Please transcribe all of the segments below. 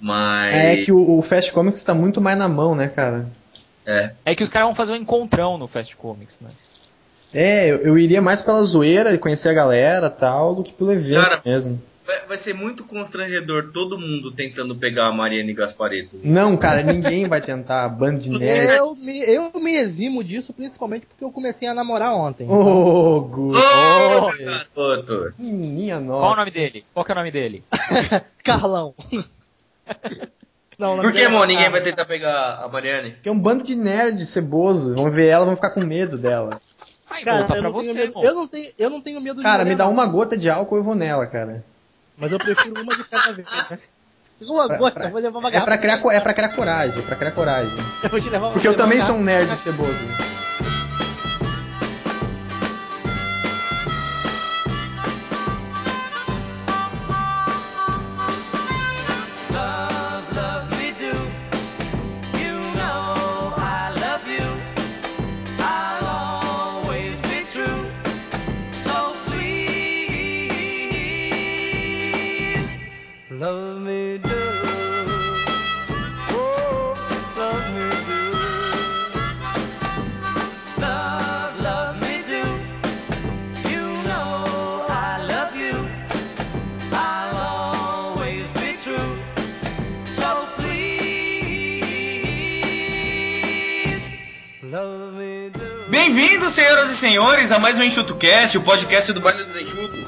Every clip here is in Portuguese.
Mas. É que o, o Fast Comics tá muito mais na mão, né, cara? É. É que os caras vão fazer um encontrão no Fast Comics, né? É, eu, eu iria mais pela zoeira, conhecer a galera e tal, do que pelo evento Cara, mesmo. Vai, vai ser muito constrangedor todo mundo tentando pegar a Mariane Gaspareto. Não, cara, ninguém vai tentar. Band de nerd. Eu me, eu me eximo disso principalmente porque eu comecei a namorar ontem. Ô, Gu. Ô, Oh, garoto! Minha nossa. Qual o nome dele? Qual que é o nome dele? Carlão. Não, Por que, é amor, ninguém vai tentar pegar a Mariane? Que é um bando de nerd ceboso. Vão ver ela, vão ficar com medo dela. Vai Cara, voltar eu pra não, tenho você, medo, eu, não tenho, eu não tenho medo de Cara, me dá não. uma gota de álcool eu vou nela, cara. Mas eu prefiro uma de cada vez. né? Uma Pra- gota, pra- eu vou levar uma É garrafa. pra, criar, é pra criar coragem, é pra criar coragem. Eu vou te levar- Porque eu levar também sou um nerd ceboso. Bem-vindos, senhoras e senhores, a mais um EnxutoCast, o podcast do Baile dos Enxutos.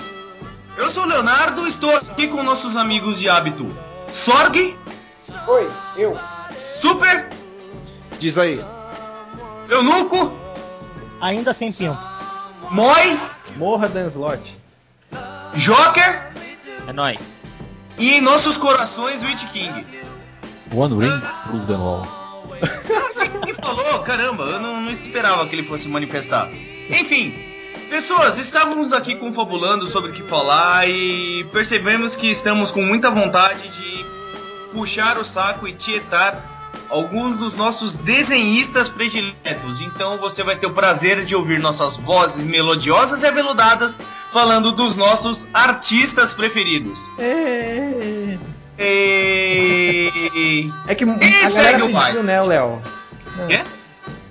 Eu sou o Leonardo, estou aqui com nossos amigos de hábito Sorg, Oi, eu. Super, Diz aí. Eunuco, Ainda sem pinto. Moi, Morra Dan Slot. Joker É nóis. e em nossos corações o It King. One ring rule them all. Quem falou? Caramba, eu não, não esperava que ele fosse manifestar. Enfim, pessoas, estávamos aqui confabulando sobre o que falar e percebemos que estamos com muita vontade de puxar o saco e tietar alguns dos nossos desenhistas prediletos. Então você vai ter o prazer de ouvir nossas vozes melodiosas e aveludadas falando dos nossos artistas preferidos. É, É que E a galera pediu, né, o Léo? Quê?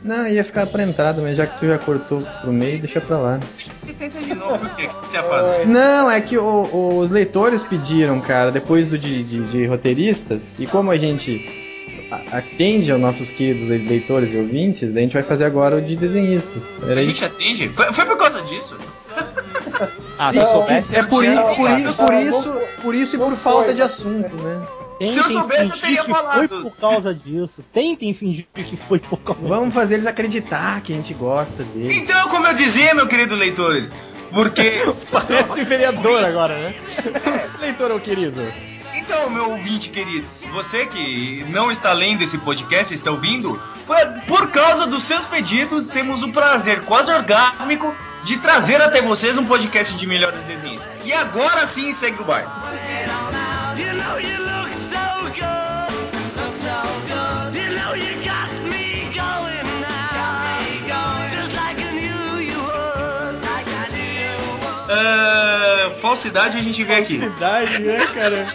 Não, ia ficar pra entrada, mas já que tu já cortou pro meio, deixa pra lá. Tenta de novo, que você ia fazer? Não, é que o- os leitores pediram, cara, depois do de, de- de roteiristas, e como a gente atende aos nossos queridos le- leitores e ouvintes, a gente vai fazer agora o de desenhistas. Era A isso. gente atende? Foi, foi por causa disso? Ah, se eu soubesse, é eu por, tinha i- por, falado. i- por isso, por isso e por falta de assunto, né? Tentem Se eu soubesse, eu fingir teria que falado. foi por causa disso. Tentem fingir que foi por causa Vamos fazer eles acreditar que a gente gosta dele. Então, como eu dizia, meu querido leitor, porque. Parece vereador agora, né? Leitor, ô querido. Então, meu ouvinte querido, você que não está lendo esse podcast, está ouvindo, por causa dos seus pedidos, temos o prazer quase orgásmico de trazer até vocês um podcast de melhores desenhos. E agora sim segue o baile. Ah, falsidade a gente vê aqui. Cidade, né, cara?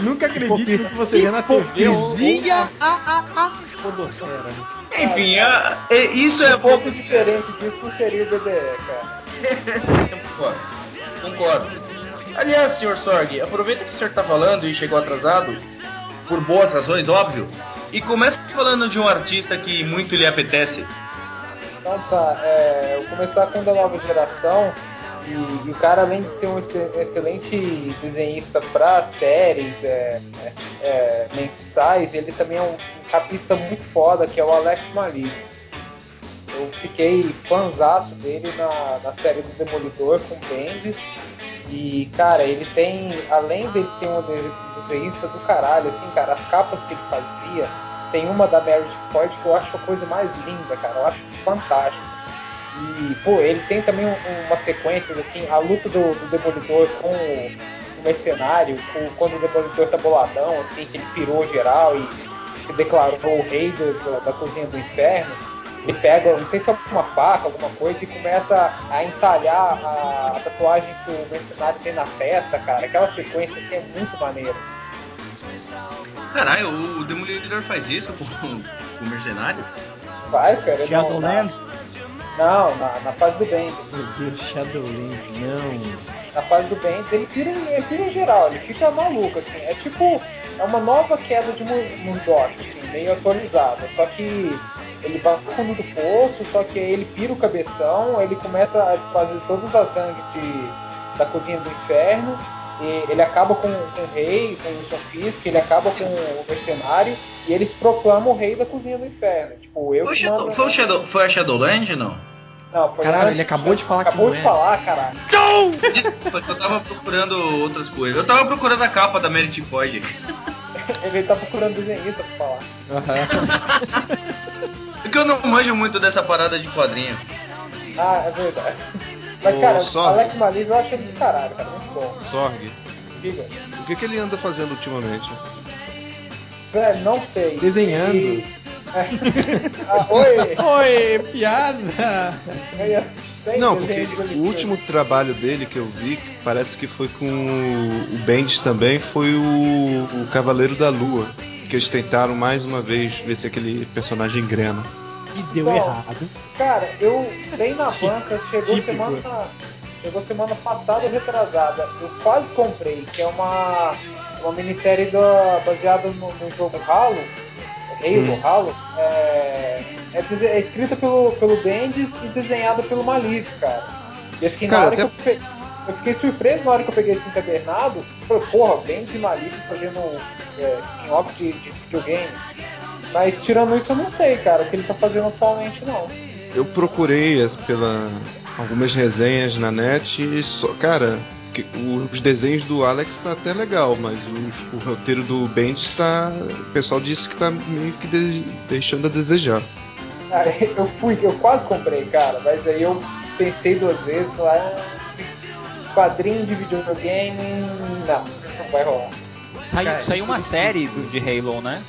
Nunca acredite no que você vê na TV ou, ou Hipocrisia. Ah, ah, ah. podosfera. Enfim, ah, é- isso é Se fosse pouco diferente disso, não seria o BDE, cara. Concordo. Concordo. Aliás, senhor Sorg, aproveita que o senhor tá falando e chegou atrasado, por boas razões, óbvio, e começa falando de um artista que muito lhe apetece. Então tá, é, eu vou começar com da nova geração. E, e o cara, além de ser um ex- excelente desenhista para séries é, é, é, mensais, ele também é um, capista muito foda, que é o Alex Malik. Eu fiquei fãzaço dele na, na série do Demolidor com Bendis. E, cara, ele tem, além dele ser um de- desenhista do caralho, assim, cara, as capas que ele fazia, tem uma da Mary Ford que eu acho a coisa mais linda, cara, eu acho fantástico. E, pô, ele tem também um- umas sequências, assim, a luta do, do Demolidor com o, o mercenário, com- quando o Demolidor tá boladão, assim, que ele pirou geral e se declarou o rei do- da, da cozinha do inferno. Ele pega, não sei se é uma faca, alguma coisa, e começa a entalhar a, a tatuagem que o mercenário tem na testa, cara. Aquela sequência, assim, é muito maneiro. Caralho, o Demolidor faz isso com, com o Mercenário? Faz, cara. ele não- na, na fase do Bendis. Meu Deus, Shadowland, não. Na fase do Bendis, ele pira, ele pira em geral, ele fica maluco, assim. É tipo, é uma nova queda de Mu- Murdoch, assim, meio atualizada. Só que ele vai pro fundo do poço, só que aí ele pira o cabeção, ele começa a desfazer todas as gangues de, da cozinha do inferno. E ele acaba com, com o rei, com o Fisk, ele acaba com o mercenário, e eles proclamam o rei da cozinha do inferno. Tipo, eu Foi, que mando- foi, o Shadow, foi a Shadowland, não? Não, foi Caralho, ele acabou de falar que Acabou não de é. falar, caralho. Desculpa, que eu tava procurando outras coisas. Eu tava procurando a capa da Merit Ford. Ele tá procurando desenhista pra falar. Aham. Porque eu não manjo muito dessa parada de quadrinho. Ah, é verdade. Mas, cara, só- Alex Maliv eu acho ele do caralho, cara. Muito bom. Sorg, Diga. o que, que ele anda fazendo ultimamente? Velho, não sei. Desenhando. E- É. Ah, oi! Oi, piada! Não, porque de o último trabalho dele que eu vi, que parece que foi com o Bendis também, foi o, o Cavaleiro da Lua. Que eles tentaram mais uma vez ver se aquele personagem engrena. E deu errado. Cara, eu dei na banca, chegou típico. semana. Chegou semana passada retrasada. Eu quase comprei, que é uma, uma minissérie da, baseada no, no jogo Halo. Halo, Hum. Halo. É, é, é escrita pelo, pelo Bendis e desenhada pelo Malif, cara. E assim, Cara, na hora até- que eu, pe- eu fiquei surpreso na hora que eu peguei esse encadernado. Eu falei, porra, Bendis e Malif fazendo é, spin-off de, de videogame. Mas tirando isso, eu não sei, cara, o que ele tá fazendo atualmente, não. Eu procurei pela algumas resenhas na net e só, cara, que- os desenhos do Alex tá até legal, mas o, o roteiro do Bendis tá, o pessoal disse que tá meio que de- deixando a desejar. Cara, eu fui, eu quase comprei, cara, mas aí eu pensei duas vezes, falei, ah, quadrinho de videogame, não, não vai rolar. Saiu, Cara, saiu uma série do, de Halo, né?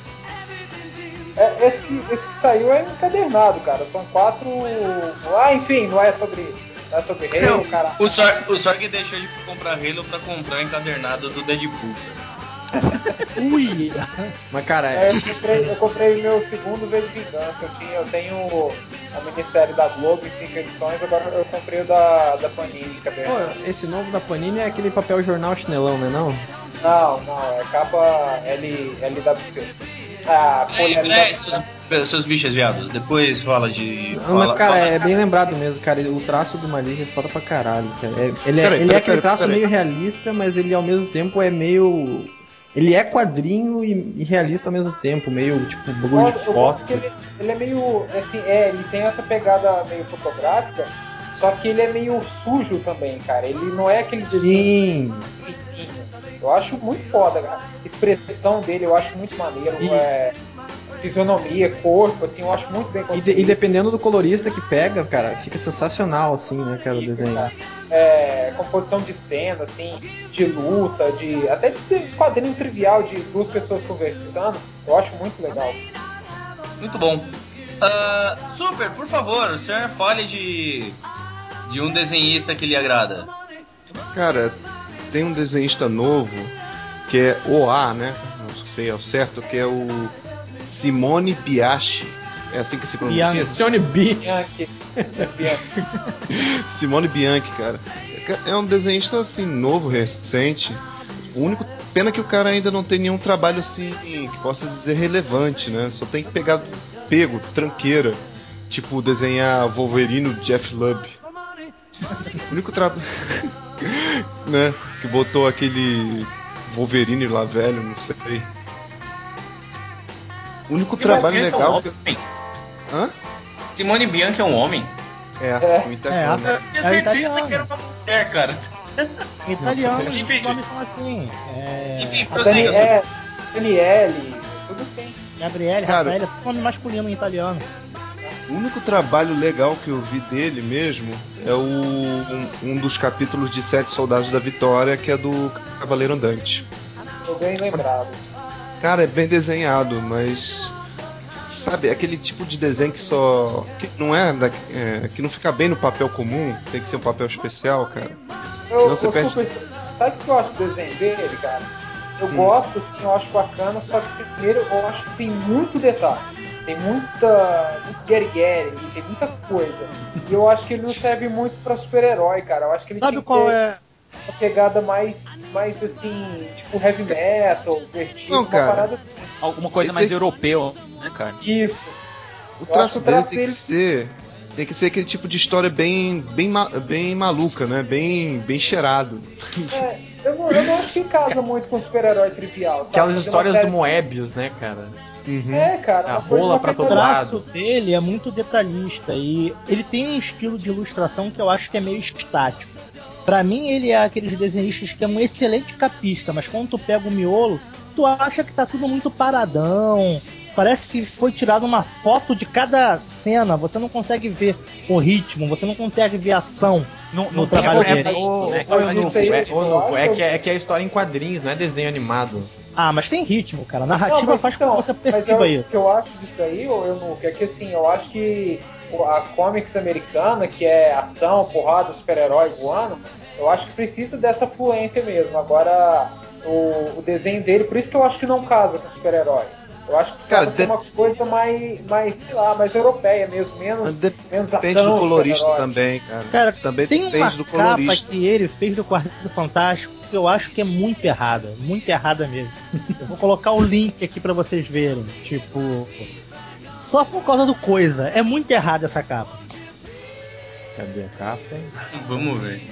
É, esse, que, esse que saiu é encadernado, cara, são quatro. Ah, enfim, não é sobre. Não é sobre Halo, cara. O Sorg, o Sorg deixou de comprar Halo pra comprar o encadernado do Deadpool. Ui! Mas, cara, É, eu, comprei, eu comprei meu segundo V de Vingança. Eu, tinha, eu tenho a minissérie da Globo em cinco edições, agora eu comprei o da, da Panini encadernado. pô, esse novo da Panini é aquele papel jornal chinelão, né não? Não, não, é capa L, LWC. Ah, folha É, LWC. seus, seus bichos viados, depois fala de. Não, mas, fala- cara, fala- é bem lembrado mesmo, cara. O traço do Malif é foda pra caralho, cara. É- ele é, Peraí, ele é peraí, aquele traço peraí. meio realista, mas ele ao mesmo tempo é meio. Ele é quadrinho e, e realista ao mesmo tempo, meio tipo bagulho de foto. que ele, ele é meio. Assim, é, ele tem essa pegada meio fotográfica, só que ele é meio sujo também, cara. Ele não é aquele desenho Sim, limpinho. Eu acho muito foda, cara. A expressão dele eu acho muito maneiro. E- É, fisionomia, corpo, assim, eu acho muito bem e, de- e dependendo do colorista que pega, cara, fica sensacional, assim, né, cara, o desenho. É, composição de cena, assim, de luta, de até de ser quadrinho trivial de duas pessoas conversando, eu acho muito legal. Muito bom. Ah, super, por favor, o senhor fale de. de um desenhista que lhe agrada. Cara, tem um desenhista novo que é OA, né? Não sei ao certo, que é o Simone Biachi. É assim que se pronuncia? Bianchi. Beat. Bianchi. Simone Bianchi, cara. É um desenhista assim, novo, recente. O único. Pena que o cara ainda não tem nenhum trabalho assim que possa dizer relevante, né? Só tem que pegar pego, tranqueira. Tipo desenhar Wolverine Jeff Lubb. O único trabalho. né? Que botou aquele Wolverine lá velho, não sei. O único trabalho Simone Bianchi legal É um que. Hã? Simone Bianchi é um homem? É, É. o É, italiano. a- Eu É tinha italiano. que era uma mulher, cara. Italiano, os nomes são assim. É, Enfim, é, Daniele, tudo assim. Gabriele. Rafael, é tudo nome masculino em italiano. O único trabalho legal que eu vi dele mesmo é o um, um dos capítulos de Sete Soldados da Vitória, que é do Cavaleiro Andante. Tô bem lembrado. Cara, é bem desenhado, mas sabe, aquele tipo de desenho que só que não é, da- é, que não fica bem no papel comum, tem que ser um papel especial, cara. Eu, eu perde- super, sabe o que eu acho do desenho dele, cara? Eu gosto, assim, eu acho bacana, só que primeiro eu acho que tem muito detalhe. Tem muita. muito guerigueri, tem muita coisa. E eu acho que ele não serve muito pra super-herói, cara. Eu acho que ele Sabe qual ter é? uma pegada mais, mais assim, tipo heavy metal, vertigo, Não, uma cara. parada Alguma coisa mais tem- europeu, né, cara? isso. O traço o dele traço tem que dele- ser. Tem que ser aquele tipo de história bem, bem, bem maluca, né? Bem, bem cheirado. É, eu, não, eu não acho que casa muito com super-herói trivial, sabe? Aquelas histórias série- do Moebius, né, cara? Uhum. É, cara. A rola pra O todo lado. traço dele é muito detalhista e ele tem um estilo de ilustração que eu acho que é meio estático. Pra mim, ele é aqueles desenhistas que é um excelente capista, mas quando tu pega o miolo, tu acha que tá tudo muito paradão. Parece que foi tirada uma foto de cada cena, você não consegue ver o ritmo, você não consegue ver a ação. Não, No não trabalho É, dele. é, eu que é, que história em quadrinhos, não é desenho animado. Ah, mas tem ritmo, cara. A narrativa Não, mas faz então, com que você mas perceba eu- isso. O que eu acho disso aí, ô Eunuco, é que assim, eu acho que a comics americana, que é ação, porrada, super-herói voando, eu acho que precisa dessa fluência mesmo. Agora, o, o desenho dele, por isso que eu acho que não casa com super-herói. Eu acho que Cara, ser de- uma coisa mais, mais, sei lá, mais europeia mesmo, menos, de- menos depende ação, do colorista também, cara. Cara, também tem uma depende do capa colorista. que ele fez do Quarteto Fantástico que eu acho que é muito errada. Muito errada mesmo. eu vou colocar o link aqui pra vocês verem. Tipo. Só por causa do coisa. É muito errada essa capa. Cadê a capa? Vamos ver.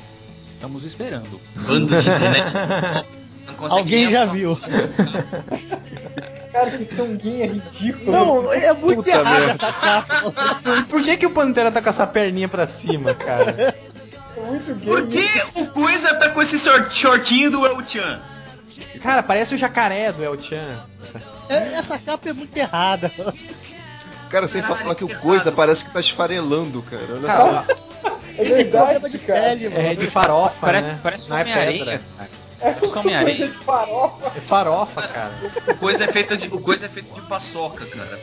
Estamos esperando. Bando de internet. Alguém já viu. Cara, que sunguinha ridícula. Não, é muito Puta errada essa capa. Por que, que o Pantera tá com essa perninha pra cima, cara? É muito gay. Por que o Coisa tá com esse short- shortinho do El Chan? Cara, parece o jacaré do El Chan. Essa- É, Essa capa é muito errada. Cara, sem Caralho, falar que o que coisa errado. parece que tá esfarelando, cara. Olha Cara, só. É verdade, de pele, mano. é de farofa, Parece, né? parece Não é pedra. cara. É uma Homem-Aranha. coisa de farofa. É farofa, cara. O Coisa é feito de, o coisa é feito de paçoca, cara.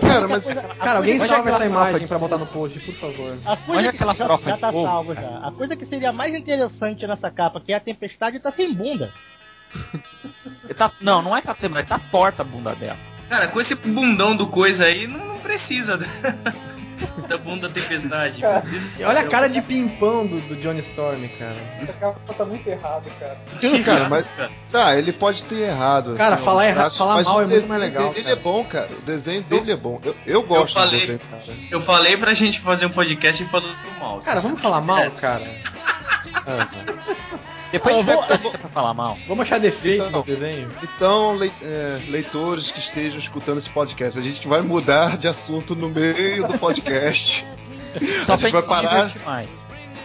Cara, mas- Cara, alguém salva essa imagem de pra botar no post, por favor. A coisa Olha que aquela já, farofa já de tá salvo já. A coisa que seria mais interessante nessa capa, que é a tempestade, tá sem bunda. Tá, não, não é que tá semana, tá torta a bunda dela. Cara, com esse bundão do Coisa aí, não, não precisa da, da bunda tempestade. E olha a cara de pimpão do, do Johnny Storm, cara. Essa capa tá muito errada, cara. Cara, mas. Tá, ele pode ter errado. Cara, assim, falar alguns erra- falar mas mal o é muito desenho mais legal, Dele cara. é bom, cara. O desenho dele é bom. Eu, eu gosto falei- do desenho, cara. Eu falei pra gente fazer um podcast falando do mal. Cara, vamos falar mal, cara? Depois a gente Eu vai vou- botar pra falar mal. Vamos achar defeitos Então. no desenho? Então, lei- é, leitores que estejam escutando esse podcast, a gente vai mudar de assunto no meio do podcast. Só A pra gente vai parar. mais.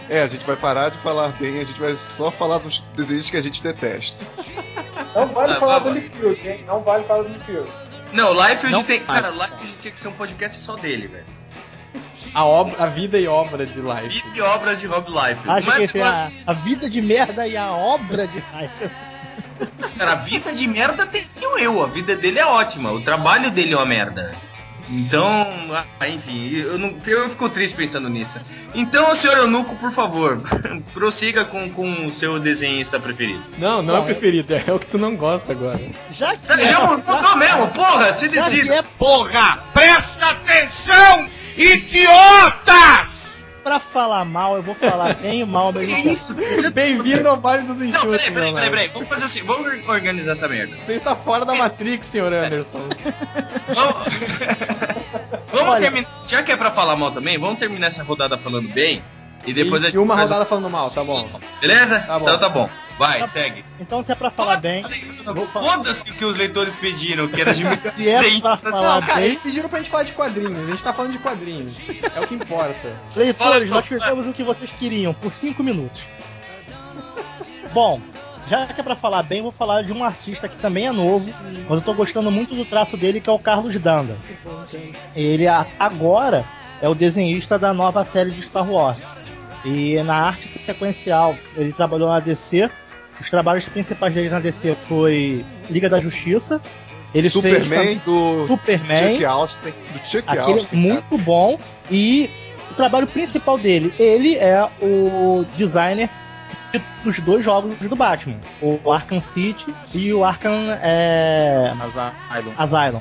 É, a gente vai parar de falar bem, a gente vai só falar dos desenhos que a gente detesta. Não vale Ah, falar vai, do Liefeld, hein? Não vale falar do Liefeld. Não, Life Não tem. Cara, Life tinha que ser um podcast só dele, velho. A, obra, a vida e obra de Life. Vida e obra de Rob Life. Acho que Mas, esse é a, a vida de merda e a obra de raiva. cara, a vida de merda tenho eu. A vida dele é ótima. O trabalho dele é uma merda. Então, ah, enfim, eu, não, eu fico triste pensando nisso. Então, senhor Eunuco, por favor, prossiga com, com o seu desenhista preferido. Não, não é o preferido, é o que tu não gosta agora. Já que Tá, é já pra, mudou mesmo, porra, se já que decida. é Porra, presta atenção, idiotas! Pra falar mal, eu vou falar bem e mal isso? Bem-vindo ao Vale dos Enxutos, peraí, peraí, peraí, peraí. Vamos fazer assim, vamos organizar essa merda. Você está fora da Matrix, senhor Anderson. Vamos, vamos terminar. Já que é pra falar mal também, vamos terminar essa rodada falando bem. E depois a e, gente e uma rodada falando mal, tá bom. Beleza? Tá bom. Então tá bom. Vai, Tá- segue. Então se é pra falar bem. Foda-se o que os leitores pediram, que era de Se é pra falar Não, cara, bem, eles pediram pra gente falar de quadrinhos. A gente tá falando de quadrinhos. É o que importa. leitores, Fala, nós fizemos o que vocês queriam por 5 minutos. Bom, já que é pra falar bem, vou falar de um artista que também é novo, mas eu tô gostando muito do traço dele, que é o Carlos Danda. Ele a- agora é o desenhista da nova série de Star Wars. E na arte sequencial, ele trabalhou na DC. Os trabalhos principais dele na DC foi Liga da Justiça. Ele fez Superman também do Superman, Chuck Austin. Do Chuck aquele Austin. cara. muito bom. E o trabalho principal dele, ele é o designer dos dois jogos do Batman, o Arkham City e o Arkham é, Asylum. Asylum.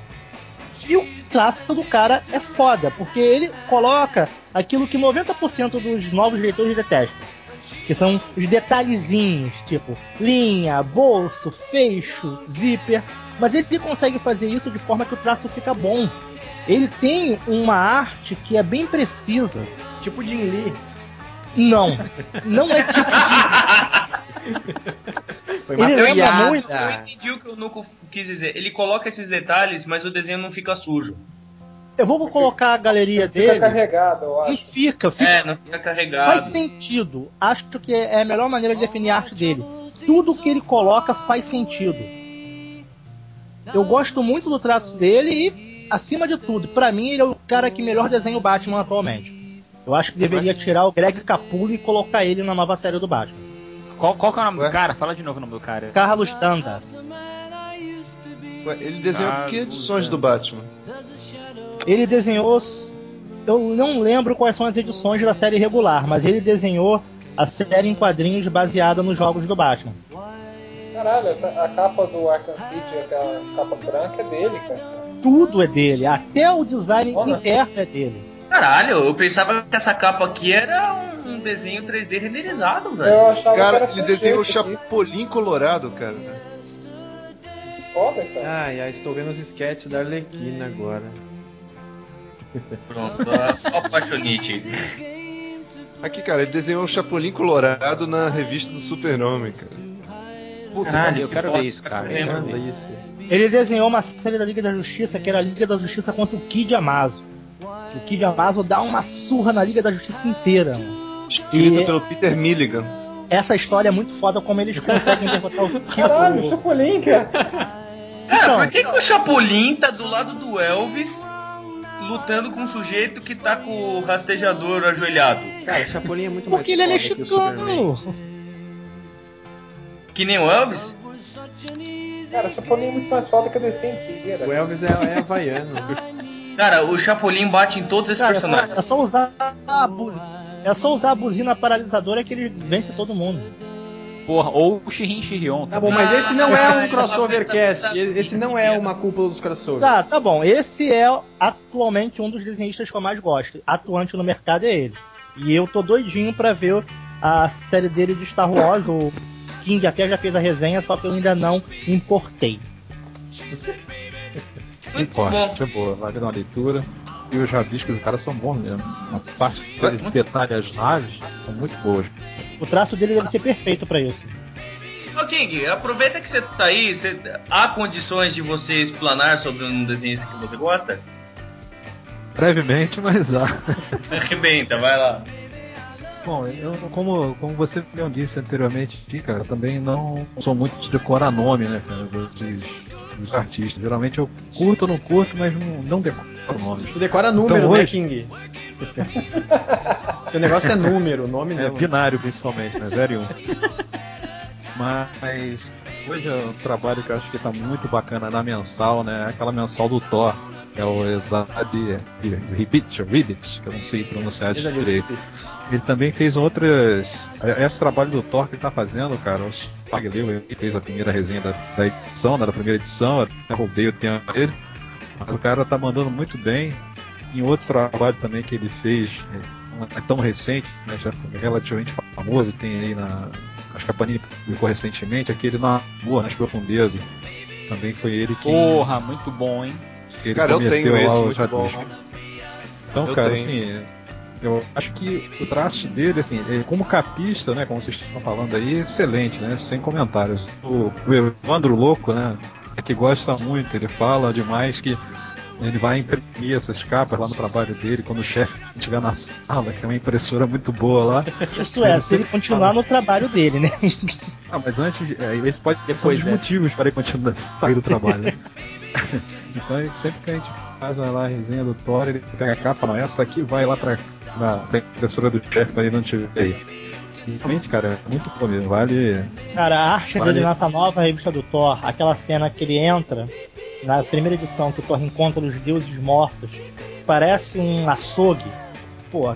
E o traço do cara é foda, porque ele coloca aquilo que 90% dos novos leitores detestam. Que são os detalhezinhos, tipo linha, bolso, fecho, zíper. Mas ele consegue fazer isso de forma que o traço fica bom. Ele tem uma arte que é bem precisa. Tipo Jim Lee. Não, não é tipo Foi Ele lembra piada. muito- Eu entendi o que o Nuco quis dizer. Ele coloca esses detalhes, mas o desenho não fica sujo. Eu vou colocar a galeria Fica dele. carregado, eu E acho. fica, fica É, não fica Faz carregado. sentido. Acho que é a melhor maneira de definir a arte dele. Tudo que ele coloca faz sentido. Eu gosto muito do traço dele e, acima de tudo, pra mim ele é o cara que melhor desenha o Batman atualmente. Eu acho que deveria tirar o Greg Capullo e colocar ele na nova série do Batman. Qual, qual que é o nome Ué? do cara? Fala de novo o nome do cara. Carlos Danda. Ué, ele desenhou Ah, que edições é. do Batman? Ele desenhou. Eu não lembro quais são as edições da série regular, mas ele desenhou a série em quadrinhos baseada nos jogos do Batman. Caralho, essa, a capa do Arkham City, aquela capa branca é dele, cara. Tudo é dele, até o design Olha. interno é dele. Caralho, eu pensava que essa capa aqui era um, desenho 3D renderizado, velho. Eu achava que Cara, era ele CG desenhou o isso aqui. Chapolin Colorado, cara. Foda, cara. Ai, ai, estou vendo os sketches da Arlequina agora. Pronto, só apaixonite. Aqui, cara, ele desenhou o Chapolin Colorado na revista do Super-Homem, cara. Puta, Caralho, eu que quero foda. ver isso, cara. Lembra? Manda isso. Ele desenhou uma série da Liga da Justiça que era a Liga da Justiça contra o Kid Amazo. O Kid Amazo dá uma surra na Liga da Justiça inteira. mano. Escrito E- pelo Peter Milligan. Essa história é muito foda como eles conseguem derrotar o Kid. Caralho, o Chapolin, cara. Cara, Então. por que, que o Chapolin tá do lado do Elvis lutando com um sujeito que tá com o rastejador ajoelhado? Cara, o Chapolin é muito mais Porque ele é foda que mexicano. Que nem o Elvis? Cara, o Chapolin é muito mais foda que a DC inteira. O Elvis é, é havaiano. Cara, o Chapolin bate em todos esses Cara, personagens. é só usar a buzina. É só usar a buzina paralisadora que ele vence todo mundo. Porra, ou o Shirin Shirion. Tá bom, mas esse não é um crossover cast. Esse não é uma cúpula dos crossovers. Tá, tá bom. Esse é atualmente um dos desenhistas que eu mais gosto. Atuante no mercado é ele. E eu tô doidinho pra ver a série dele de Star Wars. O King até já fez a resenha, só que eu ainda não importei. Bom. é boa, vale dar uma leitura. E os rabiscos do cara são bons mesmo. A parte que ele detalha as naves são muito boas. O traço dele deve ser perfeito pra isso. Ô King, aproveita que você tá aí, você- há condições de você explanar sobre um desenhista que você gosta? Brevemente, mas há. Arrebenta, vai lá. Bom, eu, como, como você mesmo disse anteriormente, cara, eu também não sou muito de decorar nome, né, cara, dos, dos artistas. Geralmente eu curto ou não curto, mas não, não decoro nomes. Tu decora número, Então, né, hoje- King? Seu negócio é número, nome É, não. binário principalmente, né? 0 e 1. Um. Mas hoje é um trabalho que eu acho que tá muito bacana na mensal, né? Aquela mensal do Thor, é o Exad Ribbit, Ribbit, que eu não sei pronunciar direito. Ele também fez outras. Esse trabalho do Thor que ele tá fazendo, cara, o Spag ele fez a primeira resenha da, da edição, né, da primeira edição, até roubei o tempo dele. Mas o cara tá mandando muito bem. Em outros trabalhos também que ele fez, é, não é tão recente, mas já foi relativamente famoso, tem aí na. Acho que a Panini publicou recentemente, aquele na Boa, nas profundezas. Também foi ele que, Porra, muito bom, hein? Que ele Cara, eu cometeu tenho esse, muito bom. Então, Eu cara, tenho. assim, eu acho que o traço dele, assim, ele, como capista, né, como vocês estão falando aí, excelente, né, sem comentários. O, o Evandro Louco, né, é que gosta muito, ele fala demais que ele vai imprimir essas capas lá no trabalho dele quando o chefe estiver na sala, que é uma impressora muito boa lá. Isso é, se ele continuar no trabalho dele, né? Ah, mas antes, é, esse pode ser um Pois dos é. motivos para ele continuar sair do trabalho. então, sempre que a gente faz lá a resenha do Thor, ele pega a capa, não, essa aqui vai lá pra, pra impressora do chefe ele não tiver aí. Realmente, cara, é muito bom mesmo, vale. Cara, a arte Vale. dele nessa nova revista do Thor, aquela cena que ele entra, na primeira edição, que o Thor encontra os deuses mortos, parece um açougue. Pô,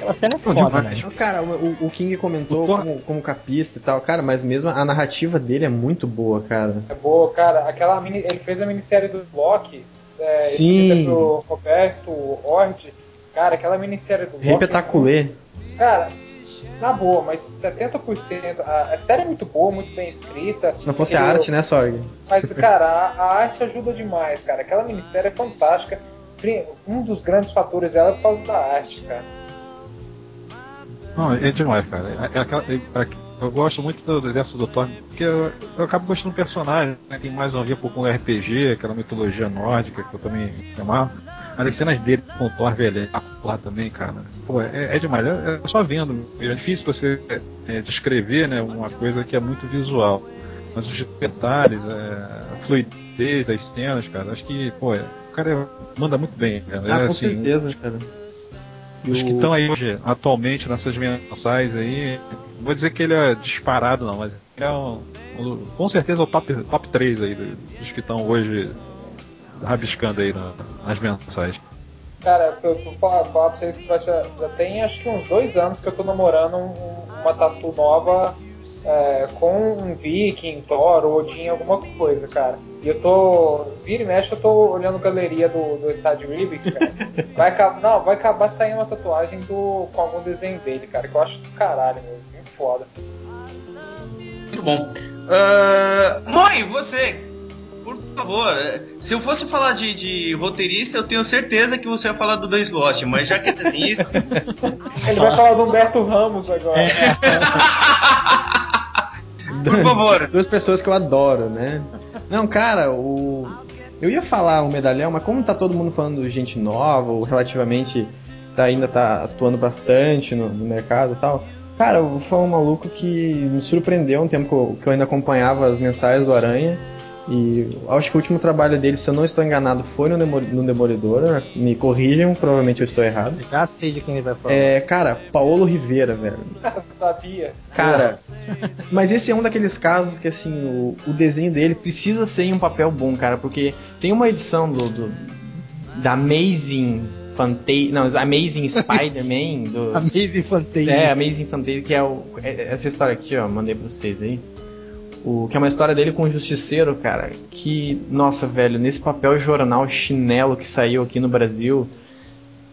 Aquela cena é foda, né? Cara, o, o King comentou O Thor- como, como capista e tal, cara, mas mesmo a narrativa dele é muito boa, cara. É boa, cara. Aquela mini, ele fez a minissérie do Loki. É, Sim. escrita pelo Roberto Ord. Cara, aquela minissérie do Loki. Repetaculê. Cara, na boa, mas 70%. A, a série é muito boa, muito bem escrita. Se não fosse a arte, né, Sorg? Mas, cara, a, a arte ajuda demais, cara. Aquela minissérie é fantástica. Um dos grandes fatores dela é por causa da arte, cara. Não, é demais, cara. É- é aquela- é- é- eu gosto muito do, dessa do Thor, porque eu, eu acabo gostando do personagem, né? Tem mais a ver com o RPG, aquela mitologia nórdica que eu também amava. Mas as cenas dele com o Thor velho lá também, cara. Pô, é, é demais. É, é só vendo. É difícil você é, descrever né, uma coisa que é muito visual. Mas os detalhes, é, a fluidez das cenas, cara, acho que, pô, é- o cara manda muito bem. Cara. Ah, É, com assim, certeza, cara. Os que estão aí hoje, atualmente, nessas mensais aí, não vou dizer que ele é disparado não, mas é um, um- com certeza é o top, top 3 aí do- dos que estão hoje rabiscando aí na- nas mensais. Cara, eu vou falar, falar pra vocês que já, já tem acho que uns dois anos que eu tô namorando um- uma tatu nova é, com um Viking, Thor, Odin, alguma coisa, cara. E eu tô. Vira e mexe, eu tô olhando a galeria do, do Side Ribic, cara. Vai acabar, não, vai acabar saindo uma tatuagem do, com algum desenho dele, cara, que eu acho do caralho, meu. Muito foda. Muito bom. Mãe, você, por favor, se eu fosse falar de, de roteirista, eu tenho certeza que você ia falar do Dan Slott, mas já que é desenhista. Ele vai falar do Humberto Ramos agora. Por favor. Duas pessoas que eu adoro, né? Não, cara, o. Eu ia falar o medalhão, mas como tá todo mundo falando de gente nova, ou relativamente tá, ainda tá atuando bastante no, no mercado e tal. Cara, eu vou falar um maluco que me surpreendeu um tempo que eu, que eu ainda acompanhava as mensagens do Aranha. E acho que o último trabalho dele, se eu não estou enganado, foi no, Demo- no Demolidor. Me corrijam, provavelmente eu estou errado. Já sei de quem ele vai falar. É, cara, Paulo Rivera, velho. Sabia. Cara, mas esse é um daqueles casos que, assim, o, o desenho dele precisa ser em um papel bom, cara, porque tem uma edição do, do- da Amazing Fantasy, não, Amazing Spider-Man, do, Amazing Fantasy. é, Amazing Fantasy, que é, o, é- essa história aqui, ó, mandei pra vocês aí. O, que é uma história dele com o Justiceiro, cara. Que, nossa, velho, nesse papel jornal chinelo que saiu aqui no Brasil,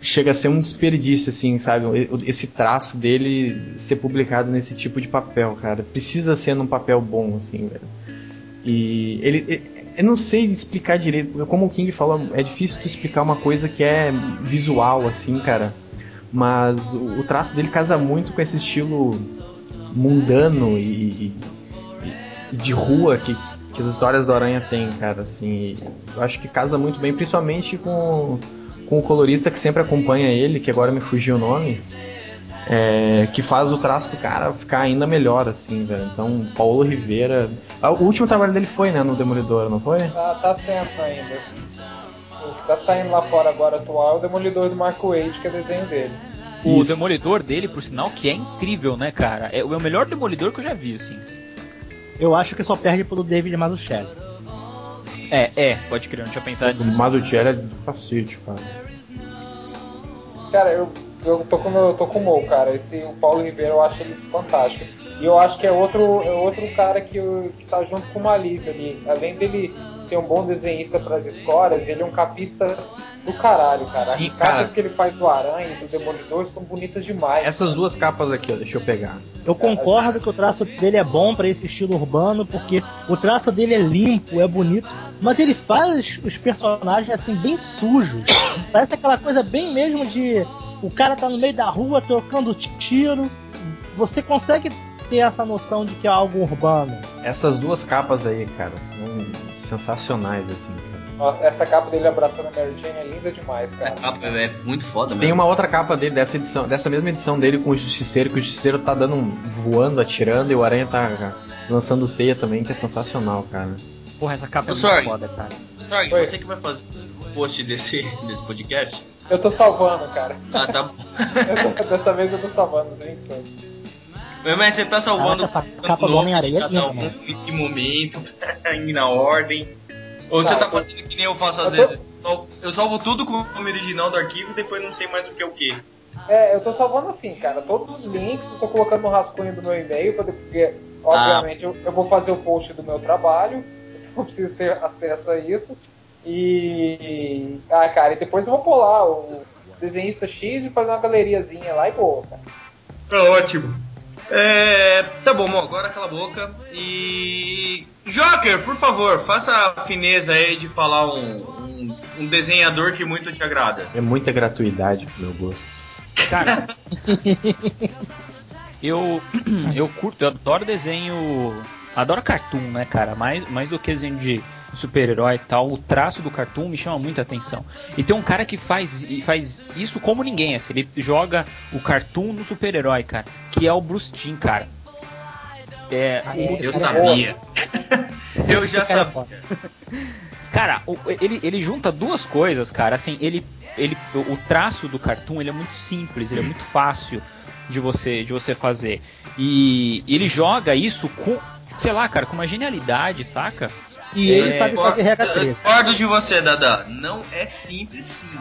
chega a ser um desperdício, assim, sabe? Esse traço dele ser publicado nesse tipo de papel, cara. Precisa ser num papel bom, assim, velho. E ele. Eu não sei explicar direito, porque como o King falou, é difícil tu explicar uma coisa que é visual, assim, cara. Mas o, o traço dele casa muito com esse estilo mundano e, e de rua que, que as histórias do Aranha têm, cara, assim. Eu acho que casa muito bem, principalmente com, com o colorista que sempre acompanha ele, que agora me fugiu o nome. é, que faz o traço do cara ficar ainda melhor, assim, velho. Então, Paulo Rivera. Ah, O último trabalho dele foi, né, no Demolidor, não foi? Tá, tá sendo ainda. O que tá saindo lá fora agora atual é o Demolidor do Mark Wade, que é desenho dele. O Isso. Demolidor dele, por sinal, que é incrível, né, cara? O é o melhor Demolidor que eu já vi, assim. Eu acho que só perde pelo David Mazzucchelli. É, é, pode crer, não tinha pensado O nisso. Maduchelli é do cacete, cara. Cara, eu, eu tô com eu tô com o Mo, cara. Esse o Paulo Ribeiro eu acho ele fantástico. E eu acho que é outro, é outro cara que, que tá junto com o Malita ali. Além dele ser um bom desenhista pras histórias, ele é um capista do caralho, cara. Sim, As capas cara. que ele faz do Aranha e do Demolidor são bonitas demais. Essas duas capas aqui, ó, deixa eu pegar. Eu concordo que o traço dele é bom pra esse estilo urbano, porque o traço dele é limpo, é bonito, mas ele faz os personagens assim bem sujos. Parece aquela coisa bem mesmo de o cara tá no meio da rua trocando tiro. Você consegue ter essa noção de que é algo urbano. Essas duas capas aí, cara, são sensacionais, assim, cara. Essa capa dele abraçando a Mary Jane é linda demais, A cara. capa é muito foda Tem mesmo. uma outra capa dele, dessa edição, dessa mesma edição dele com o Justiceiro, que o Justiceiro tá dando um, voando, atirando, e o Aranha tá lançando teia também, que é sensacional, cara. Porra, essa capa é muito Sorg. foda, cara. Sorg, Oi. você que vai fazer o post desse, desse podcast? Eu tô salvando, cara. Ah, tá bom. Eu tô- Dessa vez eu tô salvando os links todos. Mas você tá salvando Caraca, essa capa do Homem-Aranha é um mano. em que momento, indo na ordem. Ou você Ah, tá eu tô- fazendo que nem eu faço às eu tô- vezes. Eu salvo tudo com o nome original do arquivo e depois não sei mais o que é o que. É, eu tô salvando assim, cara. Todos os links eu tô colocando no rascunho do meu e-mail, pra- porque, obviamente, eu, eu vou fazer o post do meu trabalho, eu preciso ter acesso a isso. E. Ah, cara, e depois eu vou lá o desenhista X e fazer uma galeriazinha lá e boa, cara. Tá ótimo. É, tá bom, bom, agora cala a boca. E. Joker, por favor, faça a fineza aí de falar um, um, um desenhador que muito te agrada. É muita gratuidade pro meu gosto. Cara, eu eu curto, eu adoro desenho, adoro cartoon, né, cara? Mais, mais do que desenho de super-herói e tal, o traço do cartoon me chama muita atenção. E tem um cara que faz, faz isso como ninguém, assim, ele joga o cartoon no super-herói, cara, que é o Bruce Timm, cara. É, o- Eu sabia. Eu já Cara, sabia. Cara, ele, ele junta duas coisas, cara. Assim, ele, ele, o o traço do cartoon ele é muito simples, ele é muito fácil de você, de você fazer. E ele joga isso com, sei lá, cara, com uma genialidade, saca? E ele É, sabe fazer regra Eu 13. discordo de você, Dada. Não é simples sim.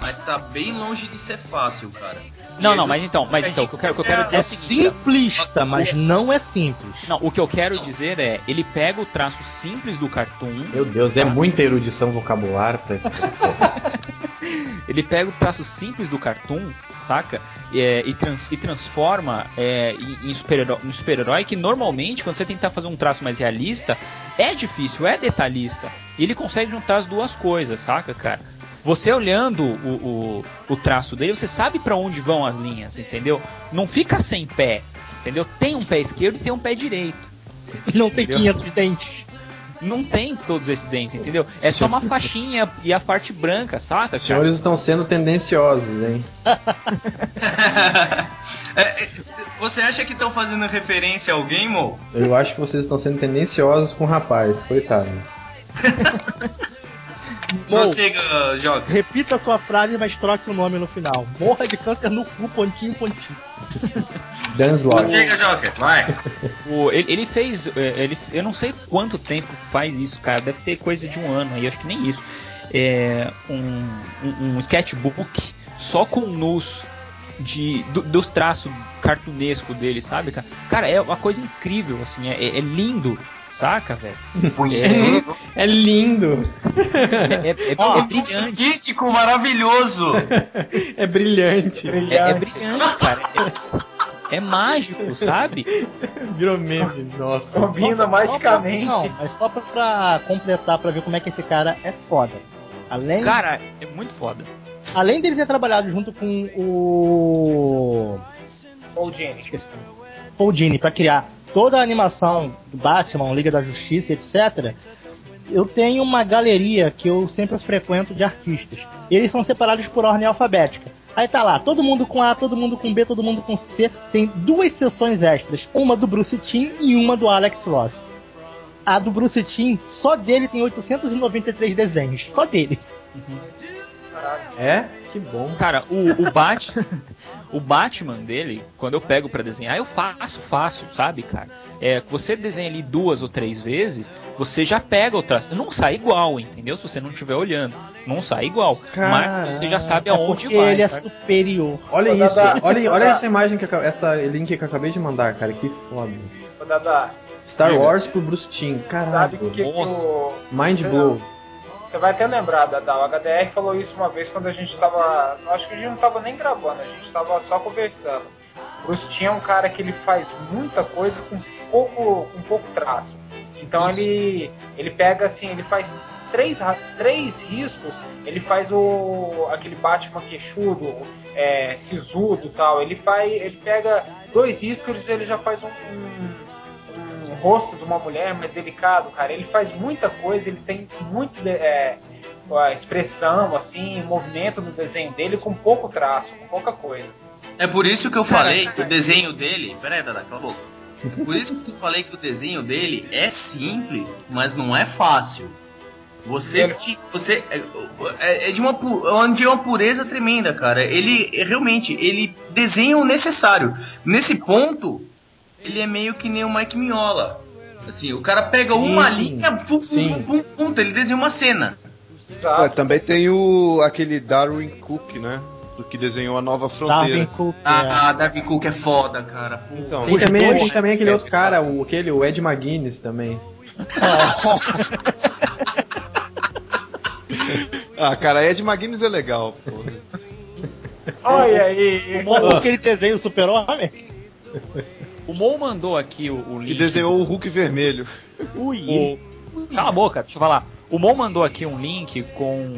Mas tá bem longe de ser fácil, cara. Não, não, mas então, mas então, o que eu quero, que eu quero dizer é É o seguinte. cara. simplista, mas não é simples. Não, o que eu quero dizer é, ele pega o traço simples do cartoon, Meu Deus, é muita erudição vocabular pra esse podcast. ele pega o traço simples do cartoon, saca? É, e, trans- e transforma é, em, em super-herói em super-herói que normalmente, quando você tentar fazer um traço mais realista, é difícil, é detalhista. E ele consegue juntar as duas coisas, saca, cara? Você olhando o, o, o traço dele, você sabe pra onde vão as linhas, entendeu? Não fica sem pé, entendeu? Tem um pé esquerdo e tem um pé direito. Não tem Entendeu? 500 dentes. Não tem todos esses dentes, entendeu? É só uma faixinha e a parte branca, saca? Os senhores estão sendo tendenciosos, hein? É, é, você acha que estão fazendo referência a alguém, Mo? Eu acho que vocês estão sendo tendenciosos com o rapaz, coitado. Repita a sua frase, mas troque o nome no final. Morra de câncer no cu, pontinho, pontinho. Dan Slott. Prossiga, Joker. Vai. O- ele, ele fez. é, Ele, eu não sei quanto tempo faz isso, cara. Deve ter coisa de um ano aí, acho que nem isso. É, um, um, um sketchbook só com nus de, do- dos traços cartunesco dele, sabe, cara? Cara, é uma coisa incrível, assim, é, é- é lindo, saca, velho? É, É lindo! é, é- é- Ó, é brilhante. Maravilhoso. É brilhante. É, é brilhante, cara. É, é mágico, sabe? Virou meme, nossa. Combina magicamente. pra- Não, mas só pra, pra completar, pra ver como é que esse cara é foda. Além, Cara, é muito foda. além dele ter trabalhado junto com o Paul Dini. Paul Dini pra criar toda a animação do Batman, Liga da Justiça, etc. Eu tenho uma galeria que eu sempre frequento de artistas. Eles são separados por ordem alfabética. Aí tá lá, todo mundo com A, todo mundo com B, todo mundo com C. Tem duas sessões extras, uma do Bruce Timm e uma do Alex Ross. A do Bruce Timm, só dele tem 893 desenhos, só dele. É? Que bom. Cara, o, o Batman. O Batman dele, quando eu pego pra desenhar, eu faço fácil, sabe, cara? É, você desenha ali duas ou três vezes, você já pega o traço. Não sai igual, entendeu? Se você não estiver olhando. Não sai igual. Mas você já sabe É aonde porque vai. ele é sabe? superior. Olha Ô, isso, Dada, olha, olha essa imagem, que eu, essa link que eu acabei de mandar, cara, que foda. Ô, Dada, Star. Wars pro Bruce Timm, sabe caralho. o que, que Nossa. o. Mind blow. Você vai até lembrar, Dada, o HDR falou isso uma vez quando a gente tava. Acho que a gente não tava nem gravando, a gente tava só conversando. O Bruce Timm é um cara que ele faz muita coisa com pouco, com pouco traço. Então Isso. ele, ele pega assim, ele faz três, três riscos, ele faz o aquele Batman queixudo, é, sisudo e tal. Ele faz, ele pega dois riscos, ele já faz um, um rosto de uma mulher mais delicado, cara. Ele faz muita coisa, ele tem muito de- é, a expressão, assim, movimento no desenho dele com pouco traço, com pouca coisa. É por isso que eu falei que o desenho dele. Pera aí, Dada, cala a boca. Por isso que eu falei que o desenho dele é simples, mas não é fácil. Você, você é, é- é de uma é de uma pureza tremenda, cara. Ele é, realmente ele desenha o necessário. Nesse ponto, ele é meio que nem o Mike Mignola. Assim, o cara pega Sim, uma linha, pum, pum, sim. pum, pum, pum, ele desenha uma cena. Ué, Exato. também tem o aquele Darwin Cook, né? Augusto, que desenhou a Nova Darwin Fronteira. Cook. é. Ah, Darwin Cook é foda, cara. Pô. Então, Tem também, dois- tem também aquele outro cara, o, aquele, o Ed McGuinness também. ah, cara, Ed McGuinness é legal, porra. Olha aí. Ou aquele desenho Super-Homem. O Mon mandou aqui o, o E link. desenhou o Hulk vermelho. O... Cala a boca, deixa eu falar. O Mon mandou aqui um link com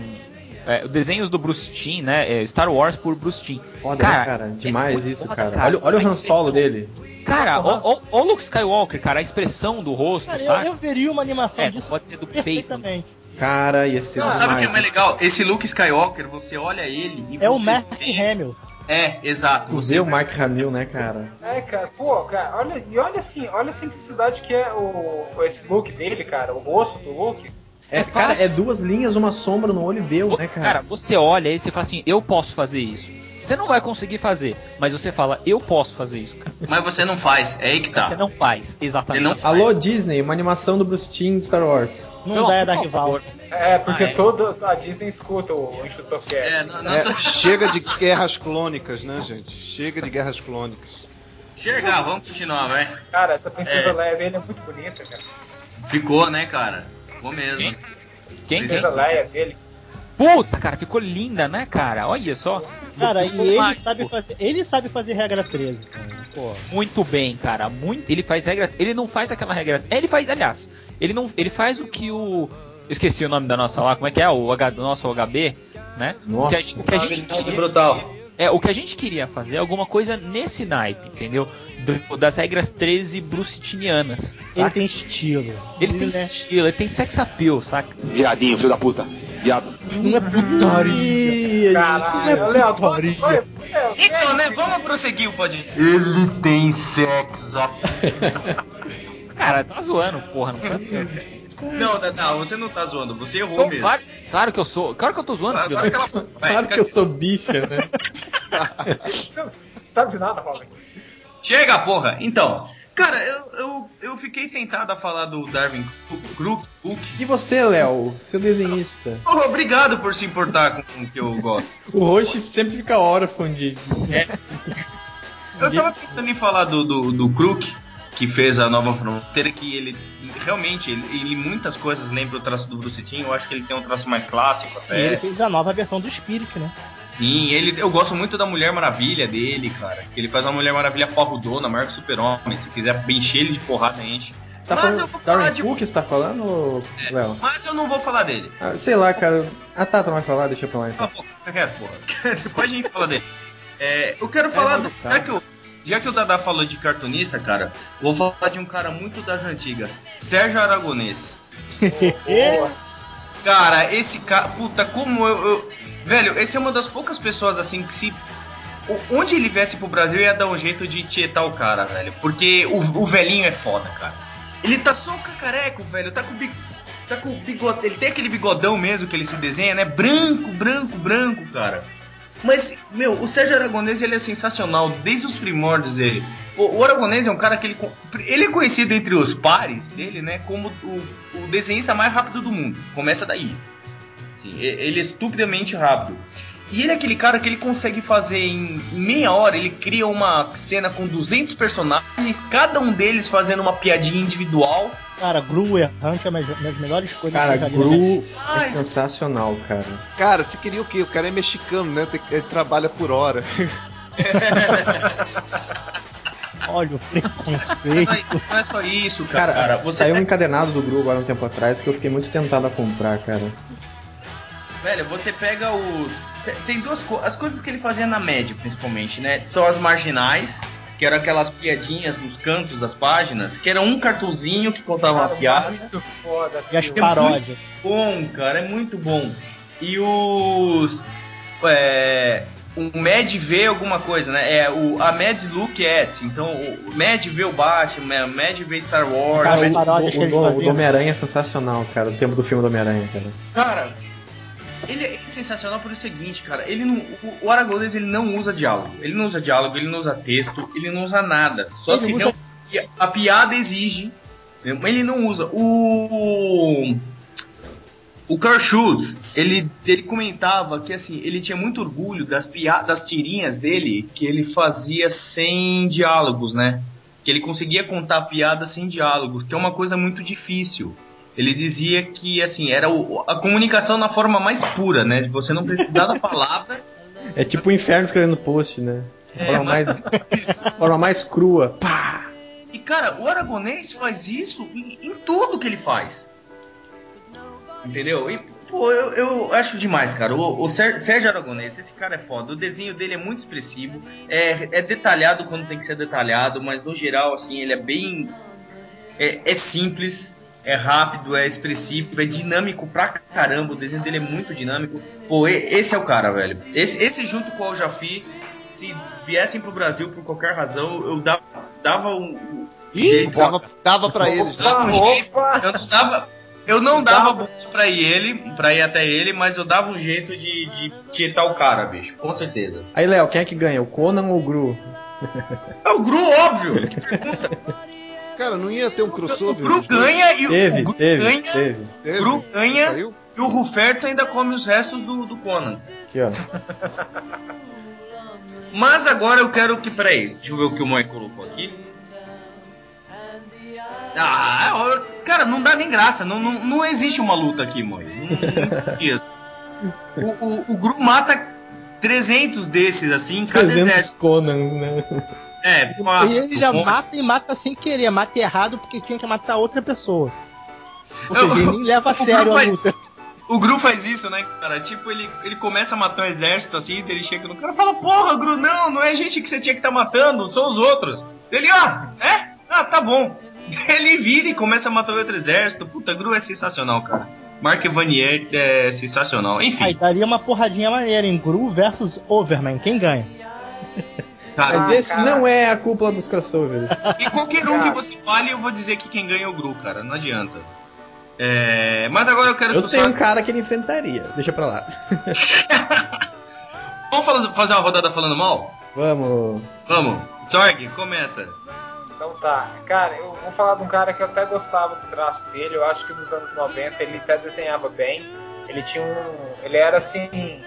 é, desenhos do Bruce Timm, né? é, Star Wars por Bruce Timm. Foda, né, cara? Demais muito isso, foda, cara. cara. Olha, olha o Han Solo dele. Cara, ó o Luke Skywalker, cara, a expressão do rosto, Cara, eu, saca? eu veria uma animação É, disso pode ser do peito. perfeitamente. Cara, ia ser Sabe o que é mais legal? Esse Luke Skywalker, você olha ele e É o Mark vê- Hamill. É, exato. Vê o Mark Hamill, né, cara? É, cara, pô, cara, olha, e olha assim, olha a simplicidade que é o, esse look dele, cara, o rosto do look. É, É cara, é duas linhas, uma sombra no olho deu, né, Cara, cara? você olha e você fala assim, eu posso fazer isso. Você não vai conseguir fazer, mas você fala, eu posso fazer isso, cara. Mas você não faz, é aí que tá. Você não faz, exatamente. Não faz. Alô, Disney, uma animação do Bruce Timm de Star Wars. Não Não, dá é por da favor. rival. É, porque Ah, é. todo a Disney escuta o Instrutor Cast. É, não, não É, chega de guerras clônicas, né, gente? Chega de guerras clônicas. Chega, vamos continuar, vai. Cara, essa princesa É. Dele é muito bonita, cara. Ficou, né, cara? Ficou mesmo. Quem? Quem, quem? Princesa Leia dele. Puta, cara, ficou linda, né, cara? Olha só. Cara, e ele mágico. sabe fazer. Ele sabe fazer regra 13, cara. Muito bem, cara. Muito. Ele faz regra. Ele não faz aquela regra. Ele faz, aliás. Ele não. Ele faz o que o. Eu esqueci o nome da nossa lá. Como é que é? O H, do nosso HB, né? Nossa. O que a, gente- o que a gente queria, brutal. é o que a gente queria fazer é alguma coisa nesse naipe, entendeu? Do- das regras 13 brucitinianas. Ele tem estilo. Ele tem é- estilo, ele tem sex appeal, saca? Viadinho, filho da puta. Viado. Não é putaria. Ih, isso Caralho, Léo, tu- putaria. Então, né, vamos prosseguir o podcast. Ele tem sexo. Cara, tá zoando, porra, não tá Não, Dada, você não tá zoando, você errou Então, mesmo. claro, claro que eu sou. Claro que eu tô zoando, filho Agora da- cala a boca, vai, Claro que eu sou bicha, né? Você não sabe de nada, Robin. Chega, porra! Então, cara, eu, eu, eu fiquei tentado a falar do Darwin Cook. Cook. E você, Léo, seu desenhista? Porra, obrigado por se importar com o que eu gosto. O Roche sempre fica órfão de. Eu tava pensando em falar do, do, do Crook, que fez a nova fronteira, que ele realmente, ele, ele muitas coisas lembra o traço do Bruce Timm, eu acho que ele tem um traço mais clássico E ele até. fez a nova versão do Spirit, né? Sim, ele, eu gosto muito da Mulher Maravilha dele, cara. que Ele faz uma Mulher Maravilha parrudona, maior que o Super-Homem. Se quiser encher ele de porrada, enche. Tá Mas eu falando vou falar Darwin de- Cook, você tá falando, ô, Léo? Mas eu não vou falar dele. Ah, sei lá, cara. Tá, tu não vai falar? Deixa eu pra lá então. A boca, fica quieto, porra. Depois a gente fala dele. É, eu quero falar do. Já que, o, já que o Dada falou de cartunista, cara, vou falar de um cara muito das antigas. Sérgio Aragonês. Cara, esse cara. Puta, como eu, eu- Velho, esse é uma das poucas pessoas assim que se. Onde ele viesse pro Brasil ia dar um jeito de tietar o cara, velho. Porque o, o velhinho é foda, cara. Ele tá só cacareco, velho. Tá com o big- Tá com bigode. Ele tem aquele bigodão mesmo que ele se desenha, né? Branco, branco, branco, cara. Mas, meu, o Sérgio Aragonês ele é sensacional desde os primórdios dele. O, o Aragonês é um cara que ele. Ele é conhecido entre os pares dele, né? Como o, o desenhista mais rápido do mundo. Começa daí. Sim, e- ele é estupidamente rápido. E ele é aquele cara que ele consegue fazer em meia hora, ele cria uma cena com 200 personagens, cada um deles fazendo uma piadinha individual. Cara, Gru e Rank é uma das melhores coisas Cara, que eu vida. Gru é sensacional, cara. Cara, você queria o quê? O cara é mexicano, né? Ele trabalha por hora. Olha o Não preconceito. é, não é só isso, cara. Cara, você saiu um encadernado do Gru agora um tempo atrás que eu fiquei muito tentado a comprar, cara. Velho, você pega os. te- Tem duas coisas. As coisas que ele fazia na média, principalmente, né? São as marginais, que eram aquelas piadinhas nos cantos das páginas, que era um cartuzinho que contava uma Cara, piada. muito foda. E as filho. paródias. Bom, cara, é muito bom. E os. É. O Mad vê alguma coisa, né? É o, a Mad Look at. Então, o Mad vê o Batman, o Mad vê Star Wars. Cara, Mad- o o, do- o do Homem-Aranha é sensacional, cara. O tempo do filme do Homem-Aranha, cara. Cara, ele é sensacional por o seguinte, cara. Ele não, o, o Aragonês ele não usa diálogo. Ele não usa diálogo, ele não usa texto, ele não usa nada. Só Ele se usa- a piada exige. né? Mas ele não usa. O. O Carl Schultz, ele, ele comentava que assim, ele tinha muito orgulho das piadas, das tirinhas dele, que ele fazia sem diálogos, né? Que ele conseguia contar piadas sem diálogos, que é uma coisa muito difícil. Ele dizia que assim, era o- a comunicação na forma mais pura, né? De você não precisar da palavra É tipo o inferno escrevendo post, né? Forma mais, forma mais crua. Pá! E cara, o aragonês faz isso em, em tudo que ele faz. Entendeu? E, pô, eu, eu acho demais, cara. O, o Sér- Sérgio Aragonês, esse cara é foda. O desenho dele é muito expressivo. É, é detalhado quando tem que ser detalhado, mas no geral, assim, ele é bem. É, é simples, é rápido, é expressivo, é dinâmico pra caramba. O desenho dele é muito dinâmico. Pô, esse é o cara, velho. Esse, esse junto com o Al Jafi, se viessem pro Brasil por qualquer razão, eu dava, dava um. um jeito- Dava, dava pra eles. né? eu não dava, eu não dava bolsa pra ir ele, pra ir até ele, mas eu dava um jeito de, de tietar o cara, bicho, com certeza. Aí, Léo, quem é que ganha? O Conan ou o Gru? É o Gru, óbvio. Que pergunta. Cara, não ia ter um O crossover? Gru dos dois? ganha e o- Teve, o Gru teve, ganha, teve. Gru ganha Saiu? e o Ruferto ainda come os restos do, do Conan. Aqui, ó. Mas agora eu quero que, peraí, deixa eu ver o que o Moy colocou aqui. Ah, ó, cara, não dá nem graça, não, não, não existe uma luta aqui, Moy. Não, não. O, o, o Gru mata 300 desses, assim, em cada 300 exército. Conans, né? É, E ele já mata e mata sem querer, mata errado porque tinha que matar outra pessoa. Ou seja, ele nem leva a o sério a é- luta. O Gru faz isso, né, cara? Tipo, ele, ele começa a matar um exército assim, daí ele chega no cara e fala, porra, Gru, não, não é a gente que você tinha que estar matando, são os outros. Ele, ah, é? Ah, tá bom. Ele vira e começa a matar o outro exército. Puta, Gru é sensacional, cara. Mark Vanier é sensacional. Enfim, Aí daria uma porradinha maneira em Gru versus Overman. Quem ganha? cara. Mas esse não é a cúpula dos crossovers. E qualquer um que você fale, eu vou dizer que quem ganha é o Gru, cara. Não adianta. É, mas agora eu quero Eu sei um cara que ele enfrentaria. Deixa pra lá. Vamos fazer uma rodada falando mal? Vamos. Vamos. Sorg, começa. Então tá, cara, eu vou falar de um cara que eu até gostava do traço dele, eu acho que nos anos 90 ele até desenhava bem. Ele tinha um. Ele era assim.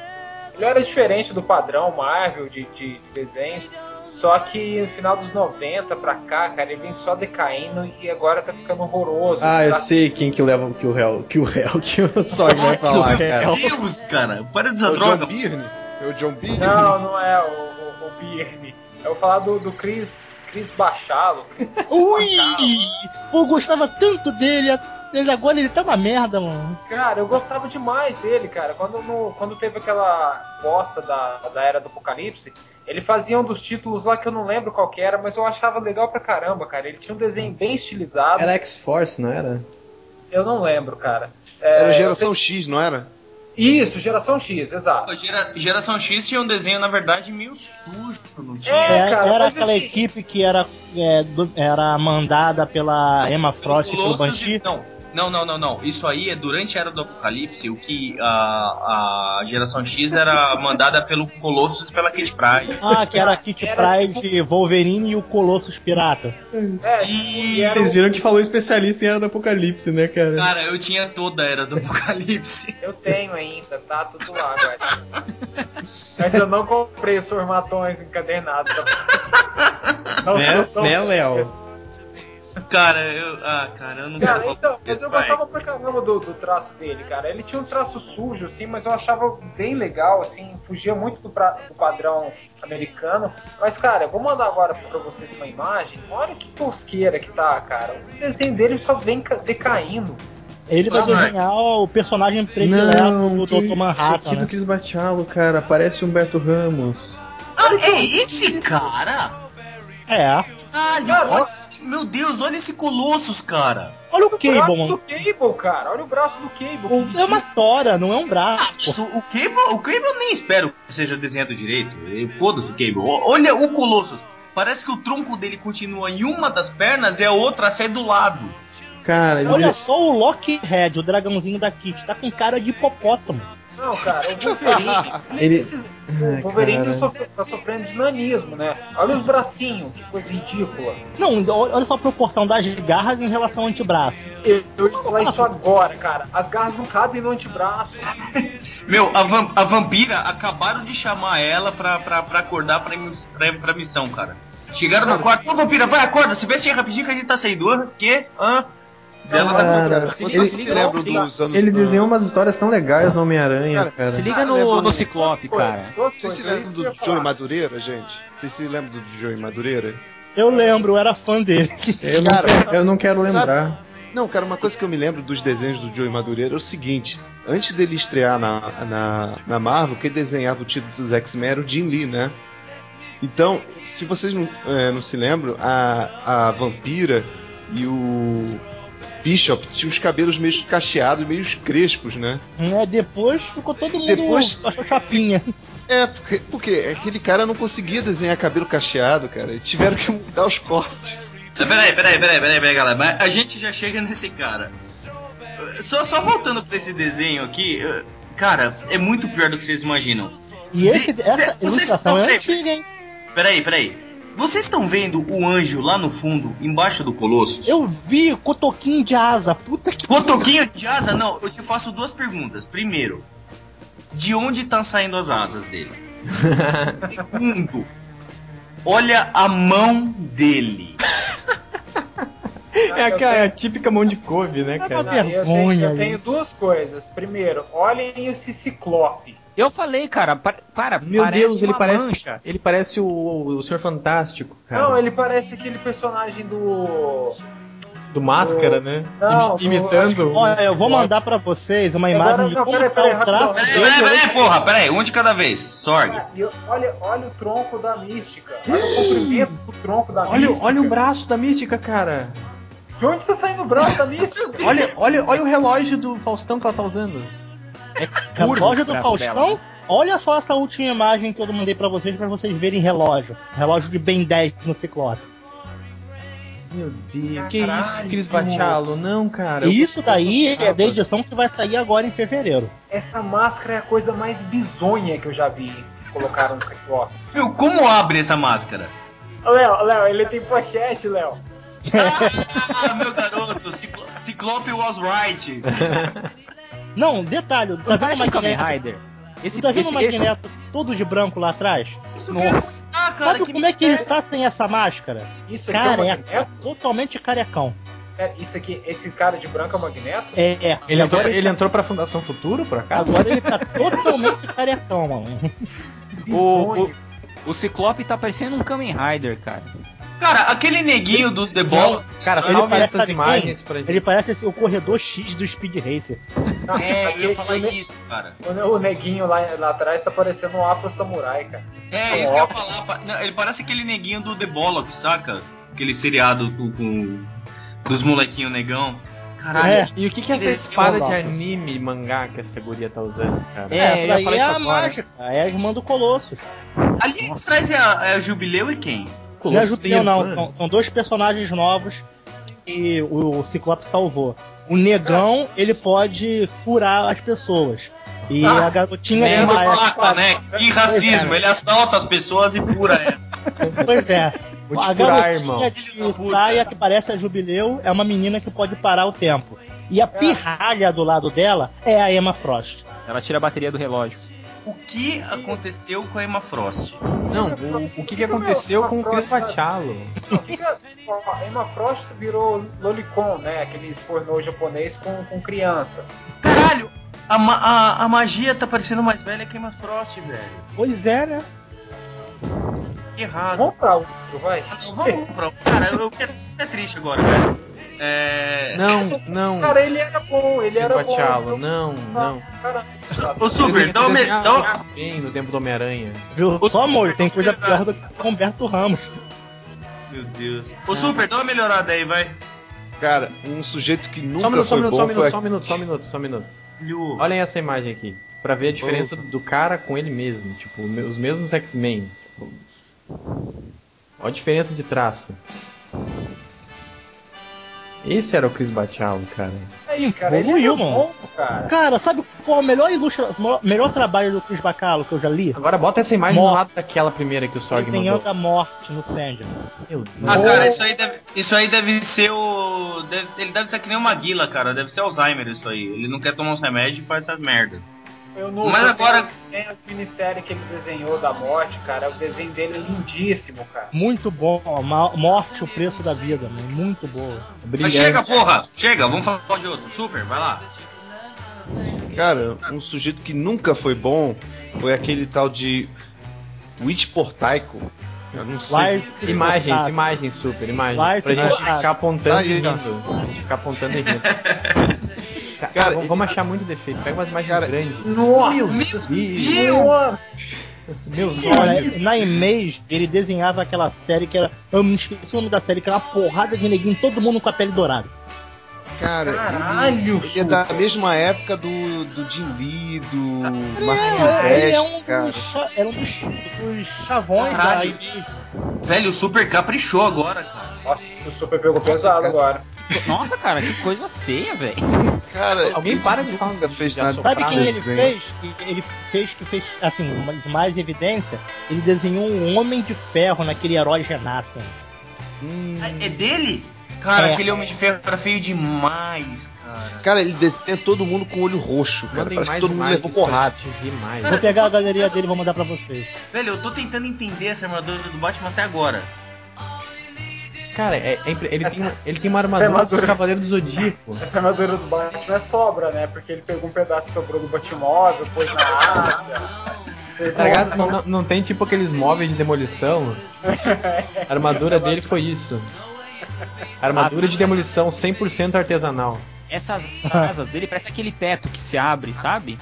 Ele era diferente do padrão Marvel de, de, de desenhos. Só que no final dos 90 pra cá, cara, ele vem só decaindo e agora tá ficando horroroso. Ah, eu Tá- sei quem que leva que o réu, que o réu, que o Sorg vai falar, cara. Meu Deus, cara, para de É usar o droga. John Byrne? É o John Byrne? Não, não é o, o, o Birne. Eu vou falar do, do Chris, Chris Bachalo. Chris Ui! Bachalo. Eu gostava tanto dele, mas agora ele tá uma merda, mano. Cara, eu gostava demais dele, cara. Quando, no- quando teve aquela bosta da, da Era do Apocalipse, ele fazia um dos títulos lá que eu não lembro qual que era, mas eu achava legal pra caramba, cara. Ele tinha um desenho bem estilizado. Era X-Force, não era? Eu não lembro, cara. É, Era geração X, não era? sei- Isso, geração X, exato. Gera- Geração X tinha um desenho, na verdade, meio sujo, não tinha? É, É, cara, era aquela assim- equipe que era, é, do- era mandada pela Emma Frost e pelo Banshee. Não, não, não, não, não. Isso aí é durante a Era do Apocalipse, o que a, a Geração X era mandada pelo Colossus e pela Kid Pride. Ah, que era a Kitty Era Pryde, Wolverine e o Colossus Pirata. É, E tipo, era Vocês viram que falou especialista em Era do Apocalipse, né, cara? Cara, eu tinha toda a Era do Apocalipse. Eu tenho ainda, tá tudo lá, velho. Mas eu não comprei os formatões encadernados. Não Né, sou tão- né, Léo? Cara, eu. Ah, cara, eu não Cara, quero então, falar mas eu vai. gostava pra caramba do, do traço dele, cara. Ele tinha um traço sujo, assim, mas eu achava bem legal, assim, fugia muito do, pra- do padrão americano. Mas, cara, eu vou mandar agora pra vocês uma imagem. Olha que tosqueira que tá, cara. O desenho dele só vem ca- decaindo. Ele vai Ah, desenhar o personagem predileto Não, do Dr. Manhattan, que né? do Chris Bachalo, cara. Parece Humberto Ramos. Ah, é esse cara? É. Cara, olha- meu Deus, olha esse Colossus, cara. Olha o O braço Cable, do Cable, cara. Olha o braço do Cable. O- É uma tora, não é um braço. pô. O Cable, o Cable eu nem espero que seja desenhado direito. Foda-se o Cable. O- Olha o Colossus. Parece que o tronco dele continua em uma das pernas e a outra sai do lado. Cara, ele, Olha só o Lockhead, o dragãozinho da Kitty, tá com cara de hipopótamo. Não, cara, o Wolverine. Ele- Ai, o Wolverine sofre- tá sofrendo de nanismo, né? Olha os bracinhos, que coisa ridícula. Não, olha só a proporção das garras em relação ao antebraço. Eu, eu ia falar isso agora, cara. As garras não cabem no antebraço. Meu, a, vam- a vampira acabaram de chamar ela pra, pra, pra acordar pra, pra, pra missão, cara. Chegaram no quarto, ô vampira, vai, acorda, se veste aí rapidinho que a gente tá saindo. Hã? Quê? Hã? Ela tá Cara, Se liga, ele- se liga, se- Ele desenhou umas histórias tão legais no Homem-Aranha, Cara, cara. se liga Ah, no, no Ciclope, cara. Vocês se lembram do Joey. Madureira, gente? Vocês se lembram do Joey Madureira? Eu lembro, eu era fã dele. Eu não, Cara, quero, eu não quero lembrar. Não, cara, uma coisa que eu me lembro dos desenhos do Joey Madureira é o seguinte: antes dele estrear na, na, na Marvel, quem desenhava o título dos X-Men era o Jim Lee, né? Então, se vocês não, é, não se lembram, a, a vampira e o Bishop tinham os cabelos meio cacheados, meio crespos, né? É, depois ficou todo mundo Depois- achou chapinha. É, porque, porque aquele cara não conseguia desenhar cabelo cacheado, cara. Eles tiveram que mudar os cortes. Peraí, peraí, peraí, peraí, peraí, galera. Mas a gente já chega nesse cara. Só, só voltando pra esse desenho aqui, cara, é muito pior do que vocês imaginam. E esse, essa ilustração é antiga, hein? Peraí, peraí. Vocês estão vendo o anjo lá no fundo, embaixo do colosso? Eu vi cotoquinho de asa, puta que. Cotoquinho de asa? Não, eu te faço duas perguntas. Primeiro, de onde estão saindo as asas dele? Segundo, olha a mão dele. É aquela é a típica mão de couve, né, Tá cara? uma Não, eu, tenho, vergonha, eu tenho duas coisas. Primeiro, olhem esse ciclope. Eu falei, cara, pa- para, Meu parece Deus, ele parece, mancha. ele parece o, o Senhor Fantástico, cara. Não, ele parece aquele personagem do. Do Máscara, né? Não, Imi- do- imitando. o Olha, eu vou mandar pra vocês uma Agora, imagem de não, como peraí, tá peraí, o traço. Peraí, peraí, peraí, porra, peraí, um de cada vez. Sorg. Ah, olha, olha o tronco da mística. Olha o comprimento do tronco da Olha, mística. olha o braço da mística, cara. De onde tá saindo o braço da mística? Olha, olha, olha o relógio do Faustão que ela tá usando. Relógio do Faustão? dela. Olha só essa última imagem que eu mandei pra vocês, pra vocês verem relógio. Relógio de Ben 10 no Ciclope. Meu Deus, que Caralho, isso, Cris. Bachalo? Não, cara. isso daí é da edição que vai sair agora em fevereiro. Essa máscara é a coisa mais bizonha que eu já vi colocaram no ciclope. Meu, como abre essa máscara? Léo, Léo, ele tem pochete, Léo. Ah, meu garoto, Ciclo Ciclope was right. Não, detalhe, tá vendo um Kamen Magneto? Rider. Esse, tá vendo esse, o esse, Magneto todo de branco lá atrás? nossa. Ah, cara, Sabe como é que ele tá sem essa máscara? Isso aqui é Careca, Magneto? totalmente carecão. É, isso aqui, esse cara de branco é o Magneto? É, é. Ele entrou, agora, ele tá, entrou pra Fundação Futuro, por acaso? agora ele tá totalmente carecão, mano. O, o, o Ciclope tá parecendo um Kamen Rider, cara. Cara, aquele neguinho dos The Ball. Cara, salve essas sabe imagens pra gente. Ele parece assim, o corredor X do Speed Racer. É, eu ia falar isso, cara. o neguinho lá, lá atrás tá parecendo um afro samurai, cara. É, isso que eu ia falar. não, Ele parece aquele neguinho do The Bollocks, saca? Aquele seriado com, com- dos molequinhos negão. Caralho. É. E o que, que é essa espada de anime mangá que essa guria tá usando, cara? É, daí falar é a mágica, é a irmã do Colossus. Ali Nossa. atrás é a, é a Jubileu e quem? Não é Colossus Jubileu, não. irmã. São, são dois personagens novos que o Ciclope salvou. O negão, ele pode curar as pessoas. E Ah, a garotinha É uma. Né? Que racismo, ele assalta as pessoas e cura ela. Pois é. Vou a furar, garotinha irmão. de saia que parece a Jubileu é uma menina que pode parar o tempo. E a pirralha do lado dela é a Emma Frost. Ela tira a bateria do relógio. O que aconteceu com a Emma Frost? Não, o, o que, que aconteceu com o Chris fica- ó, a Emma Frost virou lolicon, né? Aqueles pornô japonês com, com criança. Caralho, a, a, a magia tá parecendo mais velha que a Emma Frost, velho. Pois é, né? Que errado. Vamos pra outro, vai. Não, vamos pra... Cara, eu fiquei até triste agora, velho. É... Não, não. Cara, ele era bom, ele era bom. não, não. Cara, Ô, Super, dá uma... Dá bem no tempo do Homem-Aranha. Viu? Só amor, tem coisa pior do que o Humberto Ramos. Meu Deus. Ô, Super, dá uma melhorada aí, vai. Cara, um sujeito que nunca Só um minuto, só um foi minuto, bom só um minuto, foi só um minuto, só um minuto, só um minuto. Olha Olhem essa imagem aqui, pra ver a diferença do cara com ele mesmo, tipo, os mesmos X-Men. Tipo, Olha a diferença de traço. Esse era o Chris Bachalo, cara. Aí, cara, ele é mano. bom, cara. Cara, sabe qual é o melhor, ilustra... melhor trabalho do Chris Bacalo que eu já li? Agora bota essa imagem Morte. do lado daquela primeira que o Sorg Desenhando mandou. a morte no Sandman. Meu Deus. Ah, cara, isso aí deve, isso aí deve ser o. deve- ele deve estar que nem o Maguila, cara. Deve ser Alzheimer isso aí. Ele não quer tomar uns remédios e faz essas merdas. Eu não Mas agora- tenho- Tem as minisséries que ele desenhou da morte, cara. O desenho dele é lindíssimo, cara. Muito bom, Morte, o preço da vida, mano. Muito boa. Mas Brilhante. chega, porra! Chega, vamos falar de outro. Super, vai lá. Cara, um sujeito que nunca foi bom foi aquele tal de Witch Portaico. Eu não sei. Lies Imagens, imagens, super, imagens. Pra gente ficar apontando Aí, e rindo. Pra gente ficar apontando e rindo. Cara, Cara, vamos- vamos achar muito defeito. Pega umas imagens Cara, grandes. Nossa! Meu Deus! Meus olhos. na Image, ele desenhava aquela série que era. Eu me esqueci o nome da série, que era uma porrada de neguinho, todo mundo com a pele dourada. Cara, Caralho, ele, ele é da mesma época do, do Jim Lee, do É, ele é um dos, era um dos, dos chavões da Caralho. Image. Velho, o Super caprichou agora, cara. Nossa, o Super pegou pesado cara. agora. Nossa, cara, que coisa feia, velho. Cara, Alguém para de falar fez de nada Sabe quem ele desenho. fez? Ele fez que fez, assim, mais evidência. Ele desenhou um Homem de Ferro naquele herói Genassa. Hum, É dele? Cara, É. aquele homem de ferro era feio demais, cara. Cara, ele desenha todo mundo com o olho roxo, cara. Mandem Parece que todo mundo levou porrada. gente ver mais. Vou pegar a galeria dele e vou mandar pra vocês. Velho, eu tô tentando entender essa armadura do Batman até agora. Cara, é- é ele, Essa- tem, ele tem uma armadura, essa armadura- dos Cavaleiros do Zodíaco. Essa armadura do Batman é sobra, né? Porque ele pegou um pedaço que sobrou do Batmóvel, pôs na pegou Tá não- não tem tipo aqueles móveis de demolição. A armadura dele foi isso. Armadura de demolição 100% artesanal. Essas asas dele parece aquele teto que se abre, sabe?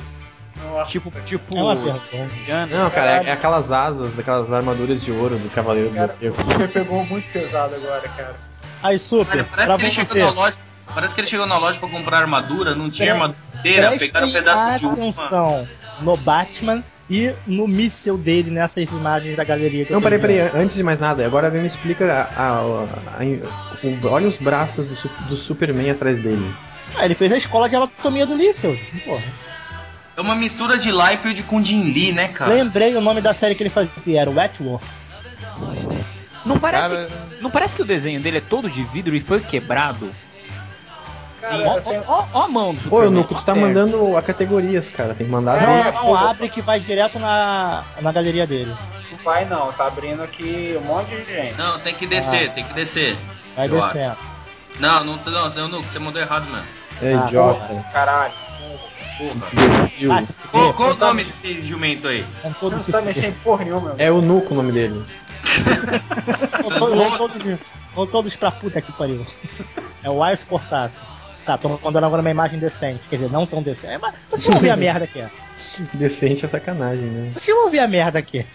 Nossa. Tipo, tipo. É. Não, cara, é, é aquelas asas, daquelas armaduras de ouro do Cavaleiro do Cara, o Zodíaco. Super pegou muito pesado agora, cara. Aí, Super, pra parece que ele chegou na loja. Parece que ele chegou na loja pra comprar armadura, não tinha Pre- armadura inteira, pegaram um pedaço de uma. atenção no Batman e no míssel dele nessas imagens da galeria Não, peraí, peraí, antes de mais nada, agora me explica a, a- a- o- olha os braços do, do Superman atrás dele. Ah, ele fez a escola de anatomia do Liefeld. Porra. É uma mistura de Liefeld com Jin Lee, né, cara? Lembrei o nome da série que ele fazia, era Wetworks. Não parece, Cara- não parece que o desenho dele é todo de vidro e foi quebrado? Cara, Ó, assim, ó, ó, a mão do Pô, tu tá mandando a categorias, cara, tem que mandar Não, bem. não abre que vai direto na, na galeria dele. não vai não, tá abrindo aqui um monte de gente. Não, tem que descer, tem que descer. Vai descendo. Não, não, não, não, não, você mandou errado mesmo. É Ah, idiota, Caralho. Porra. imbecil. Qual, qual o tá nome desse jumento aí? vão Você todos não tá mexendo em porra nenhuma. É Eunuco o nome dele. Vão todos- vão Vão pra puta que pariu. É o Ice Cortaço. Tá, tô mandando agora uma imagem decente. Quer dizer, não tão decente. É, mas deixa eu ouvir a merda aqui. Decente é sacanagem, né? Deixa eu ouvir a merda aqui.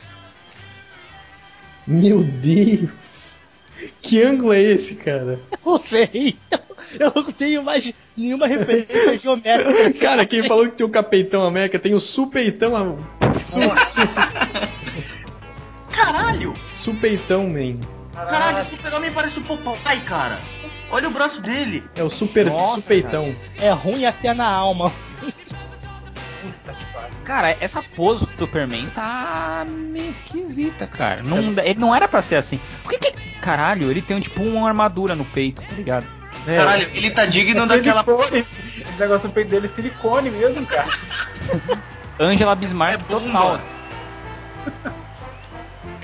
Meu Deus! Que ângulo é esse, cara? Eu sei. Eu não tenho mais nenhuma referência geométrica. Cara, quem falou que tem o Capeitão América tem o Supeitão. a- Su, su, Caralho! supeitão, man. Caralho, o super-homem parece o Popeye, cara. Olha o braço dele. É o Super Nossa, Supeitão. É ruim até na alma. Cara, essa pose do Superman tá meio esquisita, cara. Não, ele não era pra ser assim. Por que que. Caralho, ele tem tipo uma armadura no peito, tá ligado? É, Caralho, ele tá digno É daquela. silicone. Esse negócio do peito dele é silicone mesmo, cara. Angela Bismarck É total.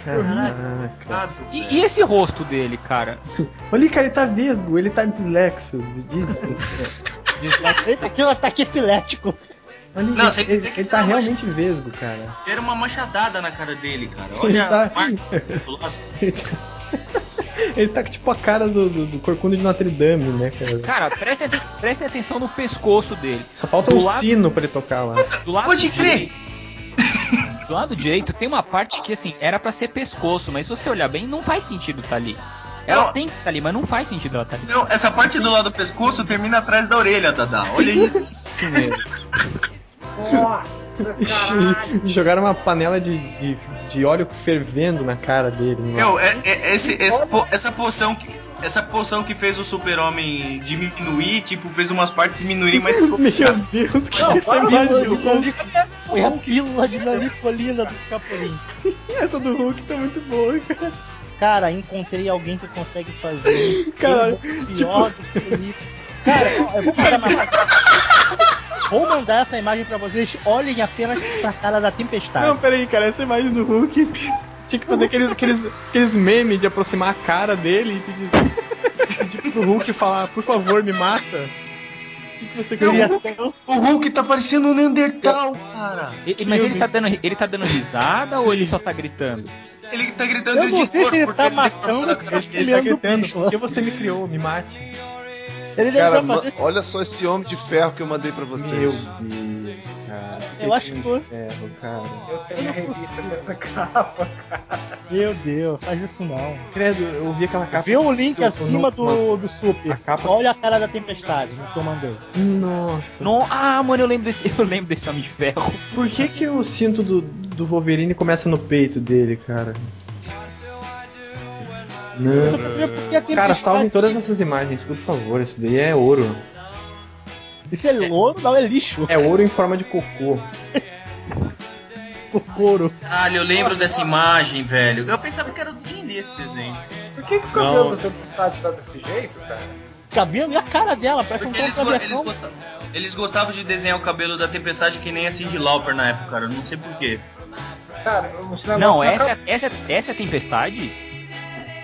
Caraca. E, e esse rosto dele, cara? Olha, cara, ele tá vesgo, ele tá dislexo. Diz, Eita, aquilo ataque epilético. olha, Não, ele, ele, ele tá realmente vesgo, cara. Era uma manchadada na cara dele, cara. Ele Olha tá- a marca do lado. Ele tá, tá tipo a cara do, do, do Corcunda de Notre Dame, né, cara? Cara, prestem, prestem atenção no pescoço dele. Só falta um Do lado- sino pra ele tocar lá. Do lado Pode crer. direito. Do lado direito tem uma parte que assim, era pra ser pescoço, mas se você olhar bem, não faz sentido tá ali. Ela Não. tem que estar ali, mas não faz sentido ela tá ali. Não, essa parte do lado do pescoço termina atrás da orelha, Dada. Olha isso. Isso mesmo. Nossa, caralho. Jogaram uma panela de, de, de óleo fervendo na cara dele. mano. Meu, é, é- esse- esse essa poção que. essa poção que fez o super-homem diminuir, tipo, fez umas partes diminuírem, mas ficou. Meu Deus, que Não, para imagem de do Hulk. Foi a pílula de nanicolina do Capolin. Essa do Hulk tá muito boa, cara. Cara, encontrei alguém que consegue fazer. Caralho, pior do que ele. Cara, eu vou mandar uma... Vou mandar essa imagem pra vocês. Olhem apenas pra cara da tempestade. Não, peraí, cara, essa imagem do Hulk. Tinha que fazer aqueles, aqueles, aqueles memes de aproximar a cara dele e pedir, pedir pro Hulk falar, por favor, me mata. O que, que você queria? O Hulk tá parecendo um Neandertal, cara. E- mas ele tá, dando, ele tá dando risada ou ele só tá gritando? Ele tá gritando Eu não de sei se ele porque tá ele matando a ou se cara Ele tá gritando, bicho. por que você me criou? Me mate. Ele deve Cara, fazendo. olha só esse homem de ferro que eu mandei pra vocês. Meu Deus, cara. Eu acho que foi- ferro, cara. Eu tenho a revista com essa capa. Meu Deus, faz isso não. Credo, eu vi aquela capa. Vê o link do- acima do, do A Super. capa- Olha a cara da tempestade no que eu mandei. Nossa. No, ah, mano, eu lembro desse, eu lembro desse Homem de Ferro. Por que que o cinto do, do Wolverine começa no peito dele, cara? Não. Cara, salvem todas essas imagens, por favor. Isso daí é ouro. Isso é louro, não é lixo. É ouro em forma de cocô. Couro. Caralho, eu lembro dessa imagem, velho. Eu pensava que era do D&D esse desenho. Por que, que o cabelo da tempestade tá desse jeito, cara? Cabelo e a cara dela, parece um Porque eles, go- eles, travessão. gosta- eles gostavam de desenhar o cabelo da Tempestade que nem a Cyndi Lauper na época, cara. Eu não sei porquê. Cara, Não, essa, é- essa, é- essa é a tempestade?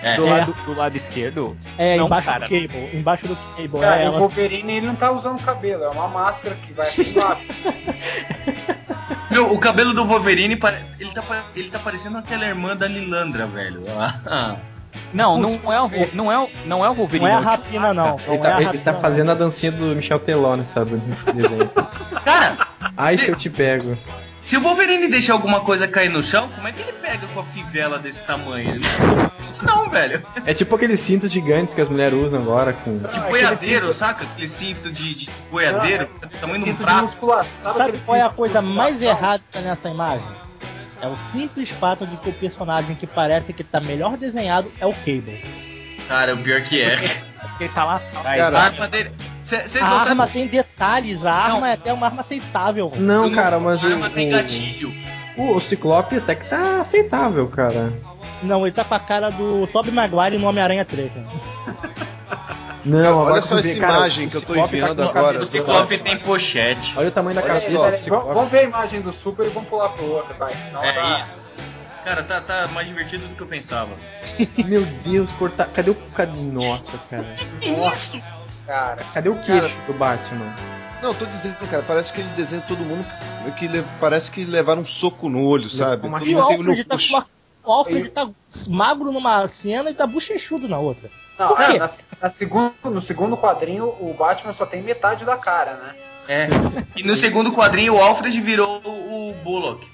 É. Do, É. lado, do lado esquerdo? É, Não, embaixo cara. do cable. Embaixo do cable. Cara, é o ela. Wolverine ele não tá usando cabelo, é uma máscara que vai aqui embaixo. Meu, o cabelo do Wolverine, ele tá, ele tá parecendo aquela irmã da Lilandra, velho. Ah, Não, não é o, não é, o- não é o Wolverine. Não é a o rapina, não. Ele Não é tá, ele rapina, tá não. fazendo a dancinha do Michel Teló nessa, nesse desenho. Cara, Ai, se eu te pego. Se o Wolverine deixar alguma coisa cair no chão, como é que ele pega com a fivela desse tamanho? Ele Não, velho. É tipo aqueles cintos gigantes que as mulheres usam agora com. De aquele boiadeiro, cinto- saca? Aquele cinto de, de boiadeiro, tamanho de um Cinto de musculação. Sabe, qual é a coisa mais errada nessa imagem? É o simples fato de que o personagem que parece que tá melhor desenhado é o Cable. Cara, o pior que é. Ele tá lá. Cara, A arma dele. Vocês A arma tem detalhes, a arma é até uma arma aceitável. Não, cara, mas a o, arma tem gatilho. o, o Ciclope até que tá aceitável, cara. Não, ele tá com a cara do Tobey Maguire no Homem-Aranha 3. né? Não, agora Olha só essa cara, imagem o que eu tô tá enviando a agora. O Ciclope tem pochete. Olha o tamanho da Olha cabeça vamos ver a imagem do Super e vamos pular pro outro, vai. Senão É tá... isso. Cara, tá, tá mais divertido do que eu pensava. Meu Deus, cortar. Cadê o. Cadê... Nossa, cara. Nossa, cara. Cadê o queixo do Batman? Não, tô dizendo, cara, parece que ele desenha todo mundo que le- parece que levaram um soco no olho, sabe? uma Todo E o Alfred no tá, uma... o Alfred tá magro numa cena e tá bochechudo na outra. Não, Por quê? na, na segundo, no segundo quadrinho, o Batman só tem metade da cara, né? É. E no segundo quadrinho, o Alfred virou o Bullock.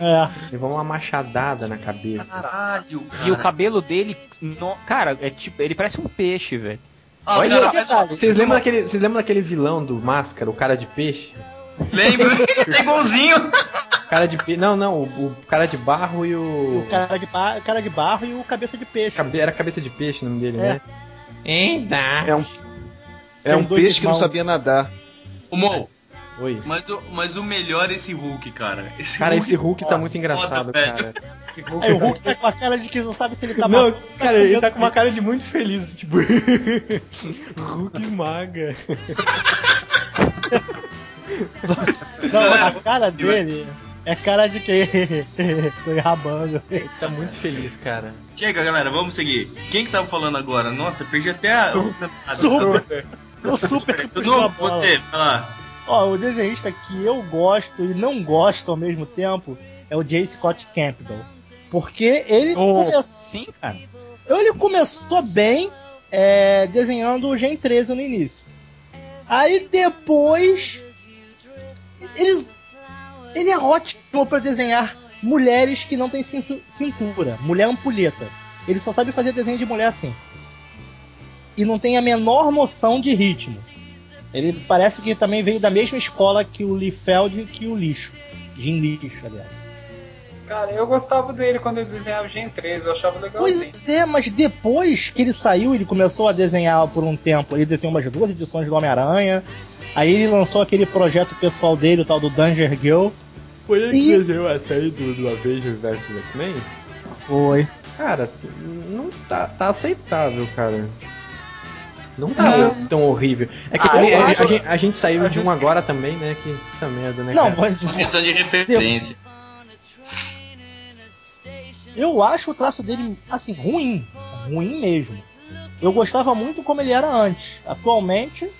É. Levou uma machadada na cabeça. Caralho, cara. E o cabelo dele, no- cara, é tipo, ele parece um peixe, velho. Ah, Olha cara. Vocês lembram, daquele, vocês lembram daquele vilão do Máscara, o cara de peixe? Lembro, é igualzinho. Cara de peixe. Não, não, o, o cara de barro e o. O cara de, ba... cara de barro e o cabeça de peixe. Cabe- Era cabeça de peixe o nome dele, É. né? Eita! É um, é um peixe que não sabia nadar. O Mo, Oi. mas o, mas o melhor é esse Hulk, cara. Esse Cara, esse Hulk tá Nossa, muito engraçado, foda, cara. Esse Hulk Aí o Hulk tá com a cara de que não sabe se ele tá Não, matando, cara, ele tá com uma cara de muito feliz, tipo. Hulk esmaga. Não, a cara dele é cara de que tô enrabando. Ele tá muito feliz, cara. Chega, galera, vamos seguir. Quem que tava falando agora? Nossa, perdi até a. Super. O super novo, bola. você, vai lá. Ó, o desenhista que eu gosto e não gosto ao mesmo tempo é o J. Scott Campbell. Porque ele, Oh, come- sim, cara. ele começou bem é, desenhando o Gen 13 no início. Aí depois. Ele, ele é ótimo pra desenhar mulheres que não têm cin- cintura. Mulher ampulheta. Ele só sabe fazer desenho de mulher assim. E não tem a menor noção de ritmo. Ele parece que também veio da mesma escola que o Liefeld e que o Lixo. Jim Lixo, aliás. Cara, eu gostava dele quando ele desenhava Gen 3, eu achava legalzinho. Pois é, mas depois que ele saiu, ele começou a desenhar por um tempo. Ele desenhou umas duas edições do Homem-Aranha. Aí ele lançou aquele projeto pessoal dele, o tal do Danger Girl. Foi ele E- que desenhou a série do, do Avengers vs X-Men? Foi. Cara, não tá, tá aceitável, cara. Não tá Não. tão horrível. É que Ah, também eu a, gente, a gente saiu a de gente- um agora também, né? Que puta merda, né? Não, cara? mas Questão de referência. eu acho o traço dele, assim, ruim. Ruim mesmo. Eu gostava muito como ele era antes. Atualmente,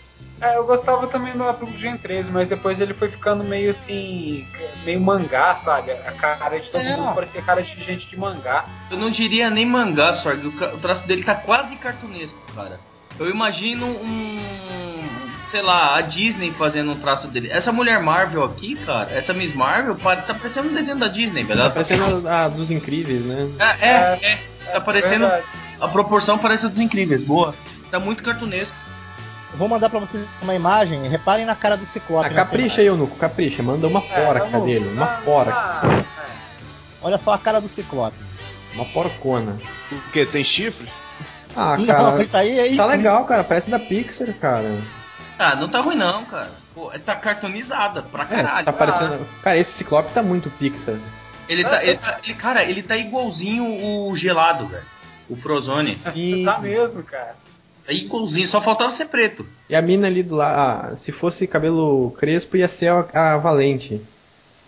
É, eu gostava também do do Gen 13, mas depois ele foi ficando meio assim. meio mangá, sabe? A cara de todo É. mundo parecia cara de gente de mangá. Eu não diria nem mangá, Sorg. O traço dele tá quase cartunesco, cara. Eu imagino um. Sei lá, a Disney fazendo um traço dele. Essa mulher Marvel aqui, cara, essa Miss Marvel, tá parecendo um desenho da Disney, velho. Tá Ela parecendo a, a dos incríveis, né? É, é, é. Tá parecendo. verdade. A proporção parece a dos incríveis, boa. Tá muito cartunesco. eu vou mandar pra vocês uma imagem. Reparem na cara do Ciclope. Ah, capricha aí, Eunuco, capricha. Manda uma É, porca vamos- dele, uma porca. Olha só a cara do Ciclope. Uma porcona. O quê? Tem chifres? Ah, Não, cara. isso aí é Tá legal, cara. Parece da Pixar, cara. Ah, não tá ruim não, cara. Pô, tá cartunizada pra É, caralho. tá parecendo. Cara, esse Ciclope tá muito Pixar. Ele tá, ele tá- ele- cara, ele tá igualzinho o gelado, velho. O Frozone. Sim. Tá mesmo, cara. Tá igualzinho, só faltava ser preto. E a mina ali do lado. Ah, se fosse cabelo crespo, ia ser a, a Valente.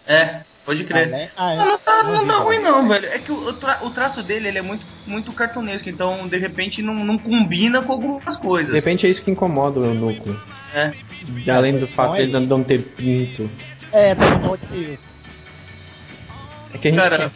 É, pode Ah, crer. né? Ah, Não, não tá, não vi, tá ruim não, velho. É que o, tra- o traço dele ele é muito, muito cartunesco, então de repente não, não combina com algumas De coisas. repente é isso que incomoda o Eunuco. É. Além do fato de é ele não- não ter pinto. É, tá bom que isso. É que a gente. Cara.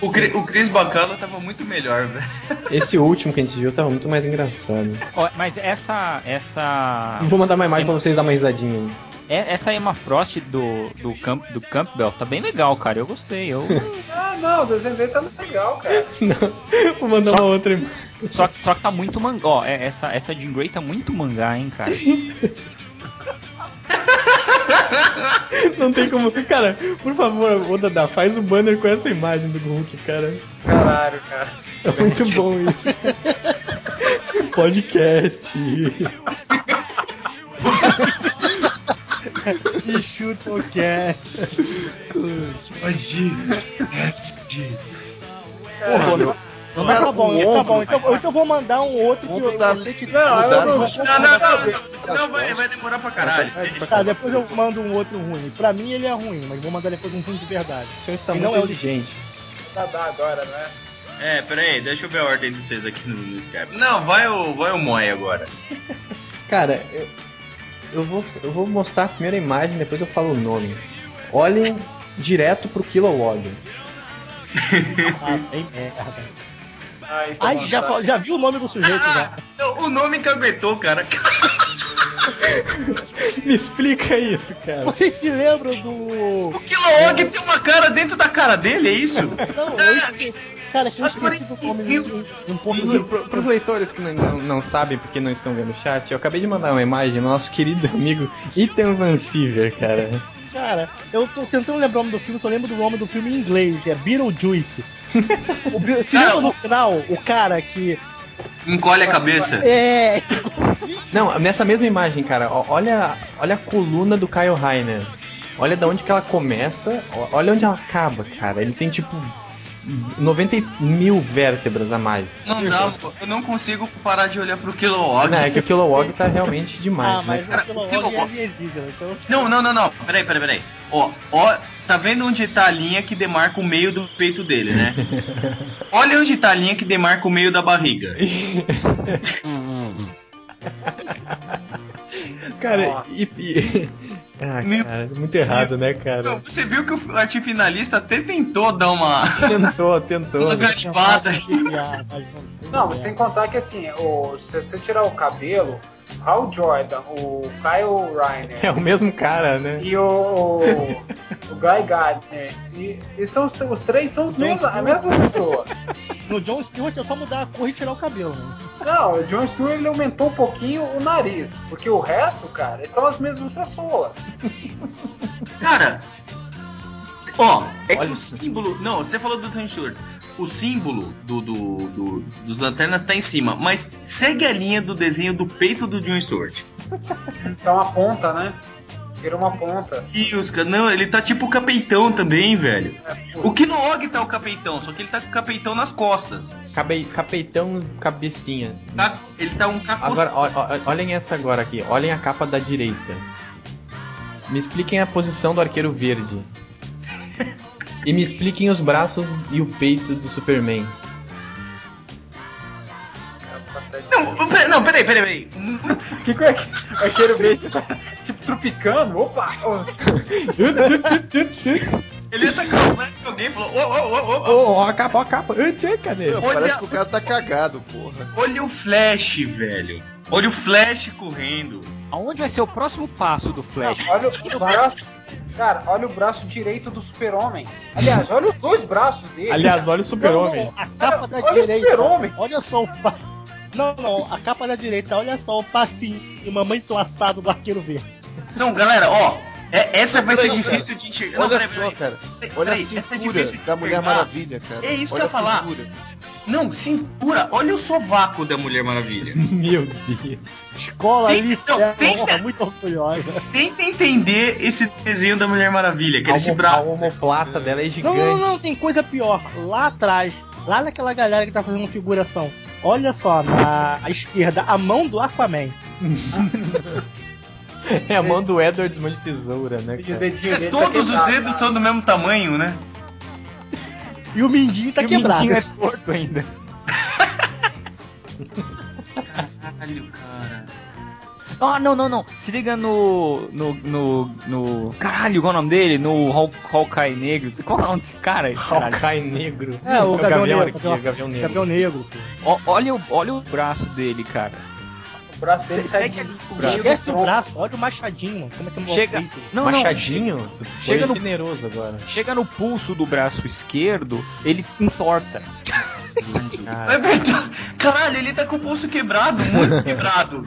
O, Cri- o Chris Bacala tava muito melhor, velho. Esse último que a gente viu tava muito mais engraçado. Mas essa. Essa. Vou mandar uma imagem pra vocês dar uma risadinha. É- Essa Emma Frost do, do, Camp, do Campbell tá bem legal, cara. Eu gostei. Eu, Ah, não, o desenho dele tá legal, cara. Não, vou mandar Só- uma outra imagem. só, que- só que tá muito mangá. Ó, é- essa, essa Jean Grey tá muito mangá, hein, cara. Não tem como. Cara, por favor, ô Dada, faz o banner com essa imagem do Hulk, cara. Caralho, cara. É muito bom isso. Podcast. E chuta o cast. Porra, Mas tá bom, um tá bom. Então, então eu vou mandar um outro que eu, eu sei que. Não, eu não, de- não, Não, não, não, não, vai, vai demorar pra caralho. Tá, depois eu mando um outro ruim. Pra mim ele é ruim, mas vou mandar depois um ruim de verdade. O senhor está muito não é exigente. Tá dá agora, né? É, peraí, deixa eu ver a ordem de vocês aqui no, no Skype. Não, vai o, vai o Moy agora. Cara, eu, eu vou, eu vou mostrar a primeira imagem, depois eu falo o nome. Olhem direto pro Kilowog. Ah, bem merda. Aí, tá Ai, bom, já, tá. já viu o nome do sujeito já. Ah, o nome que aguentou, cara. Me explica isso, cara. Vocês se lembram do. O Kilowog tem uma cara dentro da cara dele, é isso? Não, eu esqueci. Cara, que eu esqueci do nome em, em português. pro- pros leitores que não, não, não sabem porque não estão vendo o chat, eu acabei de mandar uma imagem do nosso querido amigo Ethan Van Siever, cara. Cara, eu tô tentando lembrar o nome do filme, só lembro do nome do filme em inglês, é Beetlejuice. O, Be- se lembra no final, o cara que. Encolhe a cabeça. É. Não, nessa mesma imagem, cara, olha, olha a coluna do Kyle Rainer. Olha da onde que ela começa, olha onde ela acaba, cara. Ele tem tipo 90 mil vértebras a mais. Não dá, pô, eu não consigo parar de olhar pro Kilowog. Não, é que o Kilowog tá realmente demais, Ah, mas né? o Kilowog é alienígena, então. Não, não, não, não. Peraí, peraí, peraí. Ó, ó, tá vendo onde tá a linha que demarca o meio do peito dele, né? Olha onde tá a linha que demarca o meio da barriga. Cara, e, e- Ah, cara, muito errado, né, Não, cara? Você viu que o arte finalista até tentou dar uma, Tentou, tentou. uma garimbada. Mas não- sem contar que assim, o, se você tirar o cabelo, Hal Jordan, o Kyle Reiner É o mesmo cara, né? e o, o, o Guy Gardner, e, e são os, os três são os mesmos, a mesma pessoa. No John Stewart é só mudar a cor e tirar o cabelo, né? Não, o John Stewart ele aumentou um pouquinho o nariz, porque o resto, cara, são as mesmas pessoas. Cara, Ó, é Olha que o símbolo. Não, você falou do Time Short. O símbolo do, do, do- dos lanternas tá em cima, mas segue a linha do desenho do peito do John Stewart. Tá uma ponta, né? Vira uma ponta. E os ca- Não, ele tá tipo o capeitão também, velho. É, O Kilowog tá o capeitão, só que ele tá com o capeitão nas costas. Cabe, capeitão cabecinha. Tá? Ele tá um capuz. Agora, ó- ó- olhem essa agora aqui. Olhem a capa da direita. Me expliquem a posição do arqueiro verde. E me expliquem os braços e o peito do Superman. Não, pera- não, peraí, peraí, peraí. que que é que aquele verde tá tipo tropicando? Opa! Ele ia sacar o flash de alguém e falou: Ô, ô, ô, ô, ô. Ô, ó a capa, Cadê? Olha- Parece que o cara tá cagado, porra. Olha o flash, velho. Olha o flash correndo. Aonde vai ser o próximo passo do Flash? Olha o braço. Cara, olha o braço direito do super-homem. Aliás, olha os dois braços dele. Aliás, olha o super-homem. a capa da Olha o direita. super-homem. Olha só o. Não, não, a capa da direita, olha só o passinho e mamãe do assado do arqueiro verde. Não, galera, ó. É- essa vai ser difícil de enxergar. Não, Olha peraí, só, cara. Olha a é cintura da Mulher. Maravilha, cara. É isso que Olha eu ia a falar. cintura. Não, cintura. Olha o sovaco da Mulher Maravilha. Meu Deus. Escola Tem- ali, não, é tem- honra, muito orgulhosa. Tenta entender esse desenho da Mulher Maravilha, que A, é esse homo- a braço. homoplata dela é Não, gigante. não, não, tem coisa pior. Lá atrás, lá naquela galera que tá fazendo figuração. Olha só, na à esquerda, a mão do Aquaman. É a mão do Edwards Mão de Tesoura, né, o cara? dedinho dele tá Todos os dedos são do mesmo tamanho, né? E o mindinho tá E o quebrado. mindinho é torto ainda. Caralho, cara. Ah, não, não, não. Se liga no. No. No. no caralho, qual é o nome dele? No Haw- Hawkeye Negro. Qual é o nome desse cara? Hawkeye negro. É, o Gavião Negro, Arqueiro, Gavião Negro. Gavião Negro. pô. Ó, olha, o, olha o braço dele, cara. O braço dele sai segue do- ali do o meio do Esquece o tronco. braço, olha o machadinho. Como é que é Chega. Não, não. Machadinho? Foi Chega no- generoso agora. Chega no pulso do braço esquerdo, ele entorta. É. Caralho, ele tá com o pulso quebrado, muito quebrado.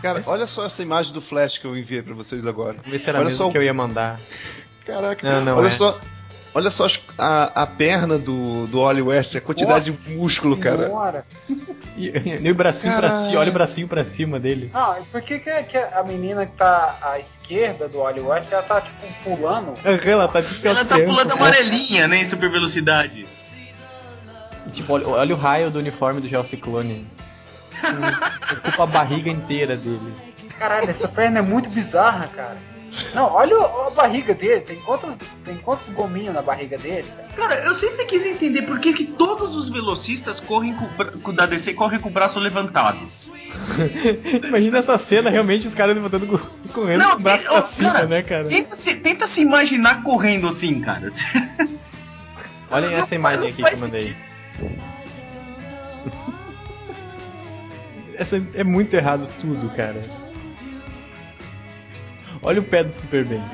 Cara, olha só essa imagem do Flash que eu enviei pra vocês agora. vamos ver se era Olha mesmo só que eu ia mandar. Caraca, Não, não olha é. só. Olha só a, a perna do, do Wally West, a quantidade Nossa de músculo, cara. Senhora. E, e o bracinho pra Caralho. cima, olha o bracinho pra cima dele. Não, e por que, que, que a menina que tá à esquerda do Wally West, ela tá tipo pulando? Ela tá tipo Ela tá crianças. pulando né? amarelinha, né, em super velocidade. E, tipo, olha, olha o raio do uniforme do Geociclone. Ocupa a barriga inteira dele. Caralho, essa perna é muito bizarra, cara. Não, olha a barriga dele, tem quantos, tem quantos gominhos na barriga dele, cara? Cara, eu sempre quis entender por que, que todos os velocistas correm com, da DC correm com o braço levantado. Imagina essa cena, realmente, os caras levantando, co- correndo Não, com o braço tem- pra cima, cara, né, cara? Tenta se, tenta se imaginar correndo assim, cara. Olhem essa imagem aqui que eu mandei. Essa é muito errado tudo, cara. Olha o pé do Superman.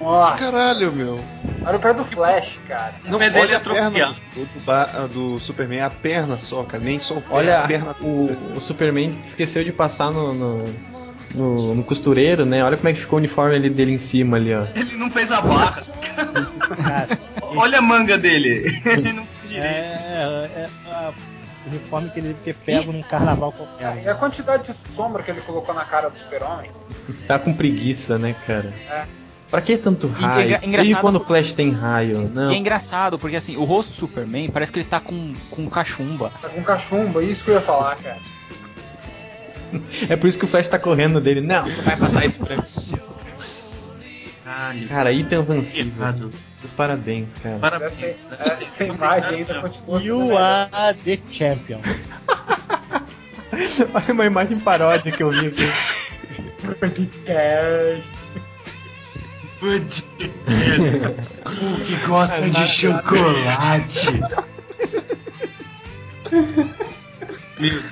Nossa, Caralho, meu. olha o pé do Flash, cara. O pé dele olha é a perna do, do, ba- do Superman, a perna só, cara. Nem só o pé, Olha, a perna o, o Superman esqueceu de passar no, no, no- no costureiro, né? Olha como é que ficou o uniforme ali dele em cima ali, ó. Ele não fez a barra. Olha a manga dele. Ele não fez direito. é, é, é uniforme que ele deve ter pego num carnaval qualquer. E a quantidade de sombra que ele colocou na cara do super-homem? Tá com preguiça, né, cara? É. Pra que tanto raio? engra- engraçado Desde quando o Flash tem raio? Não. E é engraçado, porque assim, o rosto do Superman parece que ele tá com, com cachumba. Tá com cachumba, isso que eu ia falar, cara. É por isso que o Flash tá correndo dele. Não, tu vai passar isso pra mim. Caralho. Cara, item ofensivo. Errado. Os parabéns, cara. Parabéns. Essa, essa imagem ainda continua sendo You are the champion. Olha uma imagem paródia que eu vi aqui. Podcast. O que gosta de chocolate. Meu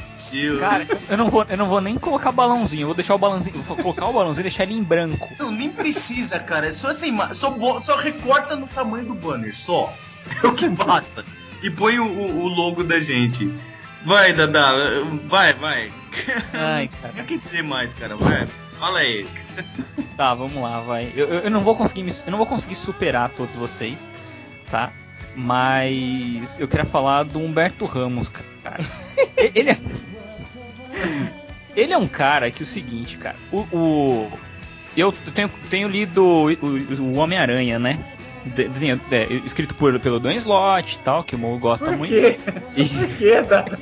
Cara, eu não vou, eu não vou nem colocar balãozinho, eu vou deixar o balãozinho, vou colocar o balãozinho e deixar ele em branco. Não, nem precisa, cara. É só essa imagem. Só, só recorta no tamanho do banner, só. É o que basta. E põe o, o- o logo da gente. Vai, Dada. Vai, vai. Ai, cara. Não quer dizer mais, cara, vai. Fala aí. Tá, vamos lá, vai. Eu, eu, eu não vou conseguir me- eu não vou conseguir superar todos vocês, tá? Mas eu queria falar do Humberto Ramos, cara. Ele é Ele é um cara que é o seguinte, cara. O, o- eu tenho, tenho lido o, o- Homem-Aranha, né? De- desenho- é, escrito por, pelo Dan Slott e tal, que o Mo gosta Por muito. E- Por quê, Dan?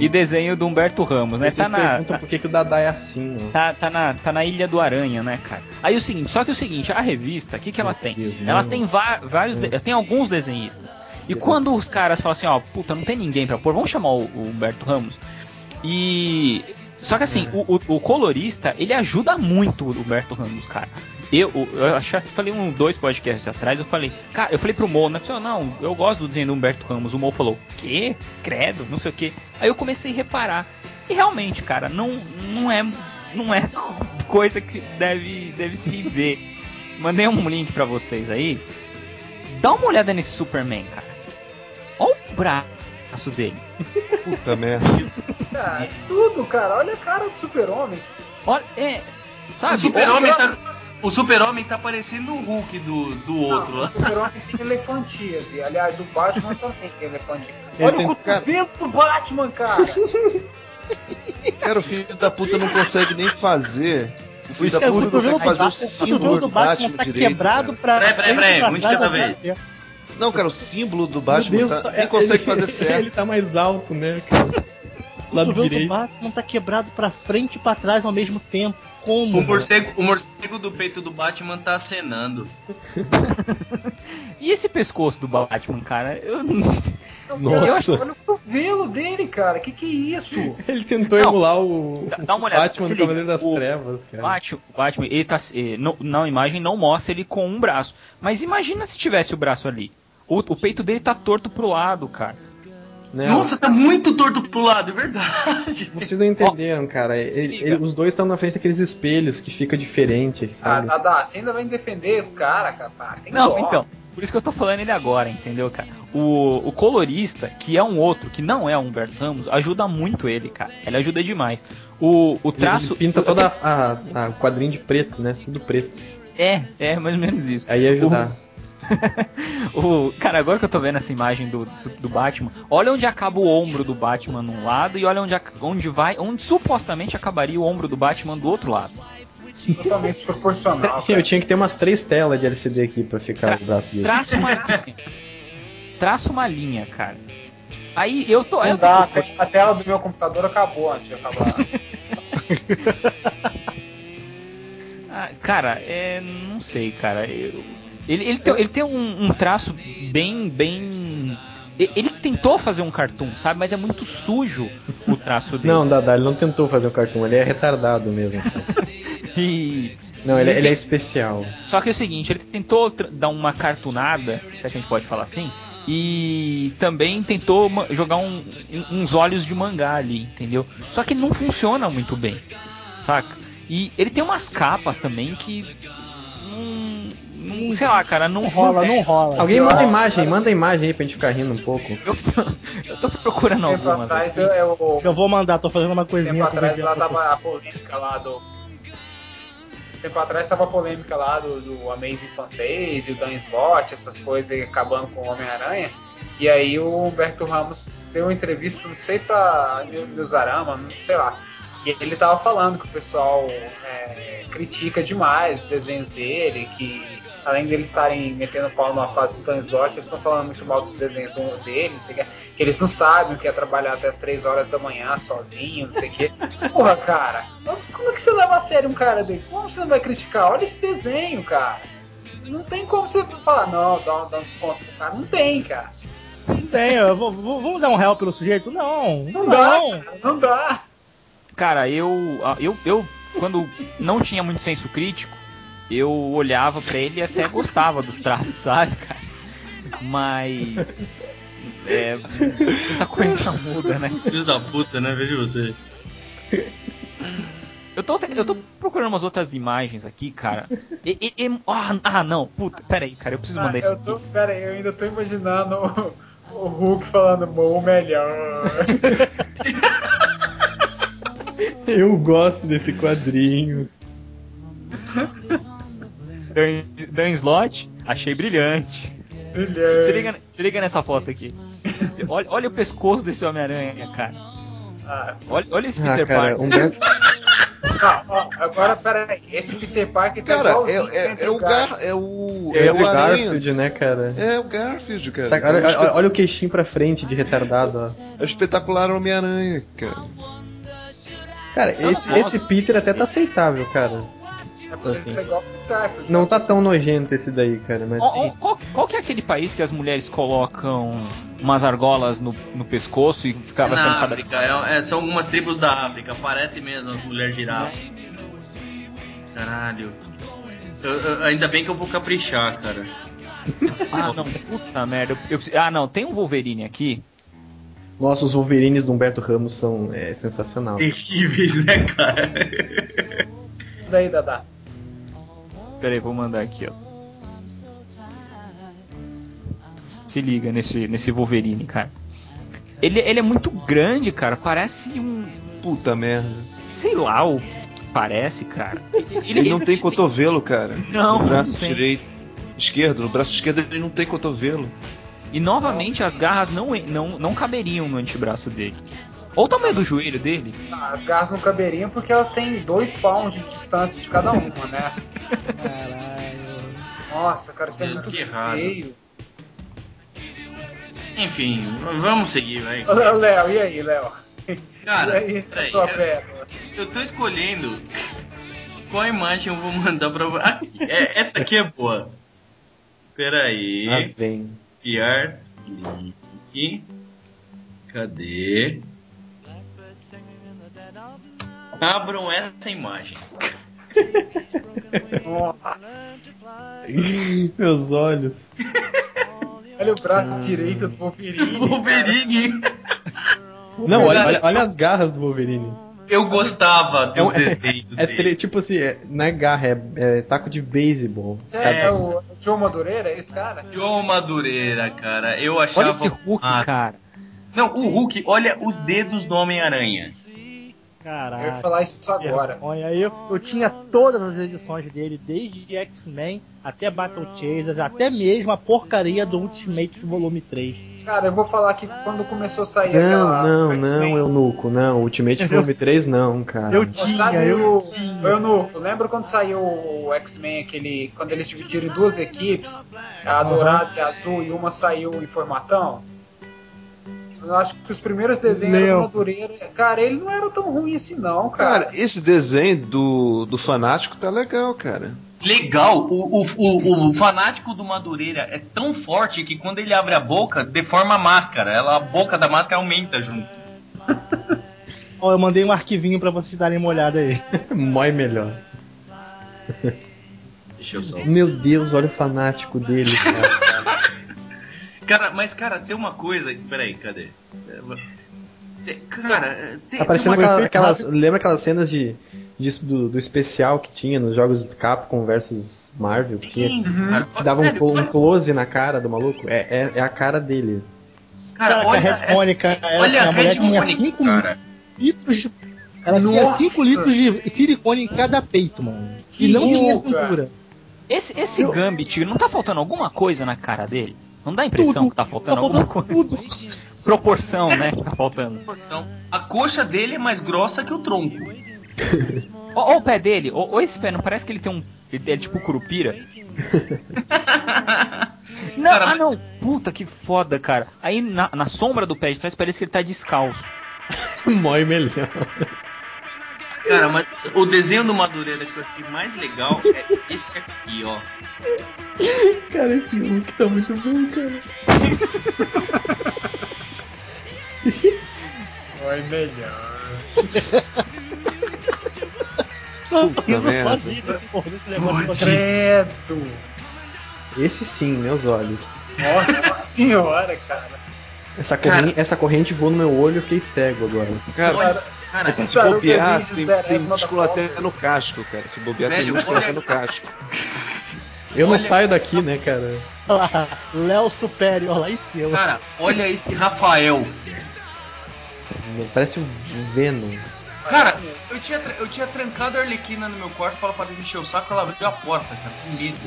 E desenho do Humberto Ramos, né? Vocês Tá na, perguntam por que, que o Dadá é assim, ó. Tá, tá, na, tá na Ilha do Aranha, né, cara? Aí o seguinte, só que o seguinte, a revista, o que, que ela tem? Deus, ela não. tem va- vários. de- tem alguns desenhistas. E quando os caras falam assim, ó, puta, não tem ninguém pra pôr, vamos chamar o, o Humberto Ramos. E. Só que assim, o, o- o colorista, ele ajuda muito o Humberto Ramos, cara. Eu, eu acho que falei um, dois podcasts atrás, eu falei, cara, eu falei pro Mo, né? Falei, não, eu gosto do desenho do Humberto Ramos. O Mo falou, quê? Credo, não sei o quê. Aí eu comecei a reparar. E realmente, cara, não, não é. Não é coisa que deve, deve se ver. Mandei um link pra vocês aí. Dá uma olhada nesse Superman, cara. O braço dele. Puta merda. Cara, tudo, cara. Olha a cara do super-homem. Olha, é. O Sabe? super-homem tá, o super-homem tá parecendo o Hulk do, do outro Não, lá. o super-homem tem elefantíase. Aliás, o Batman também tem elefantíase. Ele Olha tem- o cotovelo do Batman, cara. Cara, o filho da puta não consegue nem fazer. O filho Isso da é, o puta não consegue fazer o o símbolo cotovelo do do Batman Batman tá direito, quebrado cara. pra. Peraí, peraí, peraí, muito cada vez. Não, cara, o símbolo do Meu Batman Deus, tá, tá- nem consegue ele, fazer certo. ele tá mais alto, né, cara? O Lado do direito. Batman tá quebrado pra frente e pra trás ao mesmo tempo. Como? O morcego, o morcego do peito do Batman tá acenando. E esse pescoço do Batman, cara? Eu Nossa. Olha o cotovelo dele, cara. Que que é isso? Ele tentou Não, emular o, dá- uma olhada, Batman do liga, Cavaleiro das o- Trevas, cara. Batman, o Batman, ele tá. eh, no- na imagem não mostra ele com um braço. Mas imagina se tivesse o braço ali. O, o peito dele tá torto pro lado, cara. Não, Nossa, tá muito torto pro lado, é verdade. vocês não entenderam, cara. Ele- ele- os dois estão na frente daqueles espelhos que fica diferente, Ah, sabe? Dada, você ainda vai defender o cara, cara. Não, dó. então. Por isso que eu tô falando ele agora, entendeu, cara? O, o colorista, que é um outro, que não é o Humberto Ramos, ajuda muito ele, cara. Ele ajuda demais. O, o traço. Ele pinta toda a, a- a quadrinho de preto, né? Tudo preto. É, é mais ou menos isso. Aí ia ajudar. O, cara, agora que eu tô vendo essa imagem do, do Batman, olha onde acaba o ombro do Batman num lado e olha onde, onde vai, onde supostamente acabaria o ombro do Batman do outro lado. Totalmente proporcional. Eu tinha que ter umas três telas de LCD aqui pra ficar o braço dele. Traça uma linha. Traça uma linha, cara. Aí eu tô. Não eu tô- dá, a tela do meu computador acabou antes de acabar. Ah, cara, é. Não sei, cara. Eu- ele, ele tem, ele tem um, um traço bem. bem. Ele tentou fazer um cartoon, sabe? Mas é muito sujo o traço dele. Não, Dada, ele não tentou fazer o cartoon, ele é retardado mesmo. E. Não, ele, e ele é especial. Só que é o seguinte, ele tentou dar uma cartunada, se é a gente pode falar assim, e também tentou jogar um- um- uns olhos de mangá ali, entendeu? Só que não funciona muito bem, saca? E ele tem umas capas também que. Não, não- sei lá, cara, não, Não rola, não desce. rola. Alguém Eu- manda imagem, manda imagem aí pra gente ficar rindo um pouco. Eu, eu tô procurando algumas. atrás, aqui. eu, eu, Eu vou mandar, tô fazendo uma coisinha. tempo atrás lá tava a polêmica lá do. Tempo atrás tava a polêmica lá do, do Amazing Fantasy, o Dan Slott, essas coisas aí, acabando com o Homem-Aranha. E aí o Humberto Ramos deu uma entrevista, não sei pra Newsarama, não sei lá. E ele tava falando que o pessoal é, critica demais os desenhos dele, que além deles estarem metendo pau numa fase do Dan Slott, eles estão falando muito mal dos desenhos dele, não sei o que, que eles não sabem o que é trabalhar até as 3 horas da manhã sozinho, não sei o que. Porra, cara, como é que você leva a sério um cara dele? Como você não vai criticar? Olha esse desenho, cara. Não tem como você falar, não, dá, um- dá um desconto pro cara. Não tem, cara. Não tem, eu vou, vou- vamos dar um réu pelo sujeito? Não, Não, não. dá, cara, não dá. Cara, eu, eu, eu, quando não tinha muito senso crítico, eu olhava pra ele e até gostava dos traços, sabe, cara? Mas. É. Muita coisa muda, né? Filho da puta, né? Veja você. Eu tô, eu tô procurando umas outras imagens aqui, cara. E, e- e- ah, ah, não, puta, pera aí, cara, eu preciso mandar isso eu aqui. tô, pera aí, eu ainda tô imaginando o, O Hulk falando, bom, melhor. Eu gosto desse quadrinho. Dan, Dan Slot, achei brilhante. Brilhante. Se liga, se liga nessa foto aqui. Olha, olha o pescoço desse Homem-Aranha, cara. Ah, Olha, olha esse Ah, Peter cara, Parker. Humberto. ah, ó, agora, peraí. Esse Peter Parker tá Cara, é, é, Andrew é o Garfield. Gar, é o. É É o. Garfield, né, cara? É o Garfield, cara. Saca, olha, olha- olha o queixinho pra frente de retardado, ó. É o espetacular Homem-Aranha, cara. Cara, esse, esse Peter até tá aceitável, cara. É porque assim. Garfield. Não tá tão nojento esse daí, cara, mas. Qual, qual que é aquele país que as mulheres colocam umas argolas no, no pescoço e ficava Na ficando cada África, é- é- são algumas tribos da África, parece mesmo as mulheres girafa. Caralho. Eu- eu- ainda bem que eu vou caprichar, cara. Ah, não, puta merda. Eu, ah, não, tem um Wolverine aqui. Nossa, os Wolverines do Humberto Ramos são é, sensacional. Terríveis, né, cara? Isso daí, Dadá. Pera aí, vou mandar aqui, ó. Se liga nesse, nesse Wolverine, cara. Ele, ele é muito grande, cara. Parece um. Puta merda. Sei lá o que parece, cara. Ele, Ele não tem cotovelo, cara. Não, No braço não tem. direito. Esquerdo, no braço esquerdo ele não tem cotovelo. E novamente as garras não, não, não caberiam no antebraço dele. Olha o tamanho do joelho dele. Ah, As garras não caberiam porque elas têm dois palmos de distância de cada uma, né? Caralho. Nossa, cara, isso é muito que feio. Enfim, vamos seguir, vai. Léo, Léo, e aí, Léo? Cara, e aí, peraí, sua eu- pérola? Eu tô escolhendo qual imagem eu vou mandar pra você. É, essa aqui é boa. Pera aí. Ah, vem. Enviar link. Cadê? Abram essa imagem. Meus olhos. Olha o braço direito do Wolverine. Wolverine! Não, olha, olha, olha as garras do Wolverine. Eu gostava É, um- dos desenhos é, dele. tre- tipo assim, é, não é garra, é, é taco de beisebol. Você é o Joe Madureira, é esse cara? João Madureira, cara. Eu achava. Olha esse Hulk, Ah, cara. Não, o Hulk, olha os dedos do Homem-Aranha. Eu ia Caralho. falar isso agora. Vergonha. Eu, eu tinha todas as edições dele, desde X-Men até Battle Chasers, até mesmo a porcaria do Ultimate Volume 3. Cara, eu vou falar que quando começou a sair Não, aquela. não, não, Eunuco, não. Ultimate Volume 3 não, cara. Eu tinha, Sabe eu o tinha. Eunuco, lembra quando saiu o X-Men, aquele. Quando eles dividiram em duas equipes, a dourada e a azul, e uma saiu em formatão? Eu acho que os primeiros desenhos Lembro. eram do Madureira. Cara, ele não era tão ruim assim, não, cara. Cara, esse desenho do, do fanático tá legal, cara. Legal, o, o, o, o fanático do Madureira é tão forte que quando ele abre a boca, deforma a máscara. Ela, a boca da máscara aumenta junto. Ó, eu mandei um arquivinho pra vocês darem uma olhada aí. Mói melhor. Deixa eu só. Meu Deus, olha o fanático dele, cara. Cara, mas cara, tem uma coisa. Peraí, cadê? É, Cara, tem, Tá parecendo tem uma- aquela- aquelas. Lembra aquelas cenas de, disso do, do especial que tinha nos jogos de Capcom versus Marvel? Que, tinha, cara. que dava um, um close na cara do maluco? É, é, é a cara dele. Cara, Cara, olha, a Red Mônica, ela olha a a mulher Red tinha Mônica, 5 cara. litros de. Ela tinha Nossa. 5 litros de silicone em cada peito, mano. E Que não tinha cintura. Esse, esse Gambit, não tá faltando alguma coisa na cara dele? Não dá a impressão Tudo. que tá faltando Tá alguma coisa? tudo. Proporção, né? que Tá faltando. A coxa dele é mais grossa que o tronco. Ó o pé dele, ó, ó esse pé, não parece que ele tem um. Ele é tipo curupira? Não, Cara, ah não, puta que foda, cara. Aí na, na sombra do pé de trás parece que ele tá descalço. Mói melhor. Cara, mas o desenho do Madureira que eu achei mais legal é esse aqui, ó. Cara, esse Hulk tá muito bom, cara. Foi melhor. Tô Puta merda. credo. Esse sim, meus olhos. Nossa senhora, cara. Essa corrente, essa corrente voou no meu olho e eu fiquei cego agora. Cara, Olha, cara, se Tartaruga bobear, tem, tem músculo até no casco, cara. Se bobear, tem Velho, músculo olha- até no casco. Eu não Olha- saio daqui, né, cara? Olha lá, Léo Superior lá em cima. Cara, olha esse Rafael. Parece um Venom. Cara, eu tinha, eu tinha trancado a Arlequina no meu quarto pra ela de encher o saco, ela abriu a porta, cara, com medo.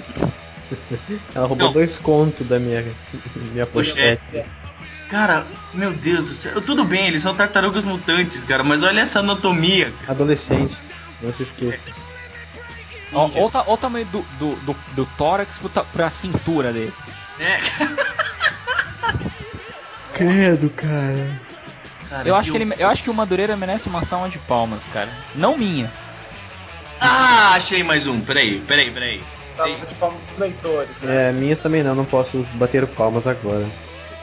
Ela roubou Não. dois contos da minha, minha pochete. Cara, meu Deus do céu. Tudo bem, eles são tartarugas mutantes, cara, mas olha essa anatomia. Adolescentes, não se esqueça. Ó, Olha o tamanho do, do, do, do tórax pro ta- pra cintura dele. É, Credo, cara. cara, Eu acho, que eu- ele, eu acho que o Madureira merece uma salva de palmas, cara. Não minhas. Ah, achei mais um. Peraí, peraí, peraí. Salva de palmas dos leitores, né? É, minhas também não, não posso bater palmas agora.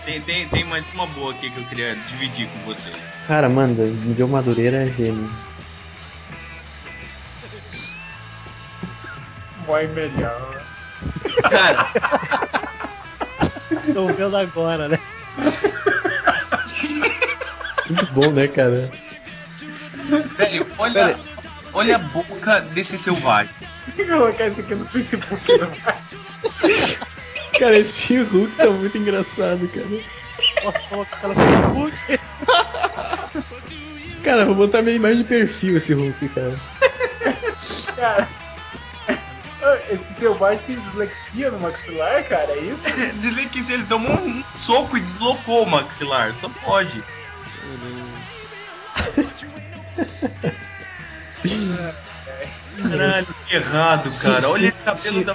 Tem, tem, tem mais uma boa aqui que eu queria dividir com vocês. Cara, manda, me deu Madureira é gênio. Vai melhor. Cara, Estou vendo agora, né? Muito bom, né, cara? velho, olha, olha a boca desse selvagem. Vou colocar isso aqui no Facebook. Cara, esse Hulk tá muito engraçado, cara. Aquela Facebook? Cara, vou botar minha imagem de perfil esse Hulk, cara. Cara. Esse selvagem tem dislexia no maxilar, cara, é isso? Dizem que se ele tomou um soco e deslocou o maxilar, só pode. Caralho, que errado, Se- cara. Olha se- esse cabelo se- da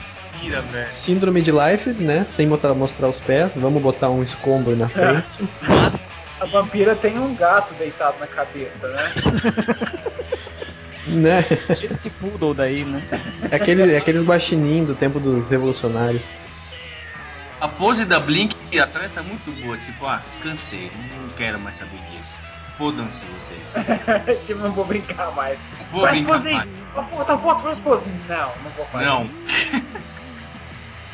Velho. Síndrome de Life, né? Sem mostrar, mostrar os pés. Vamos botar um escombro na frente. A vampira tem um gato deitado na cabeça, né? né? Tira esse poodle daí, né? É aquele, é aqueles guaxinim do tempo dos revolucionários. A pose da Blink atrás tá muito boa. Tipo, ah, cansei, não quero mais saber disso. Fodam-se vocês. tipo, não vou brincar mais. Vou Vai, brincar esposinho! mais. A foto, a foto, faz pose. Não, não vou fazer. Não.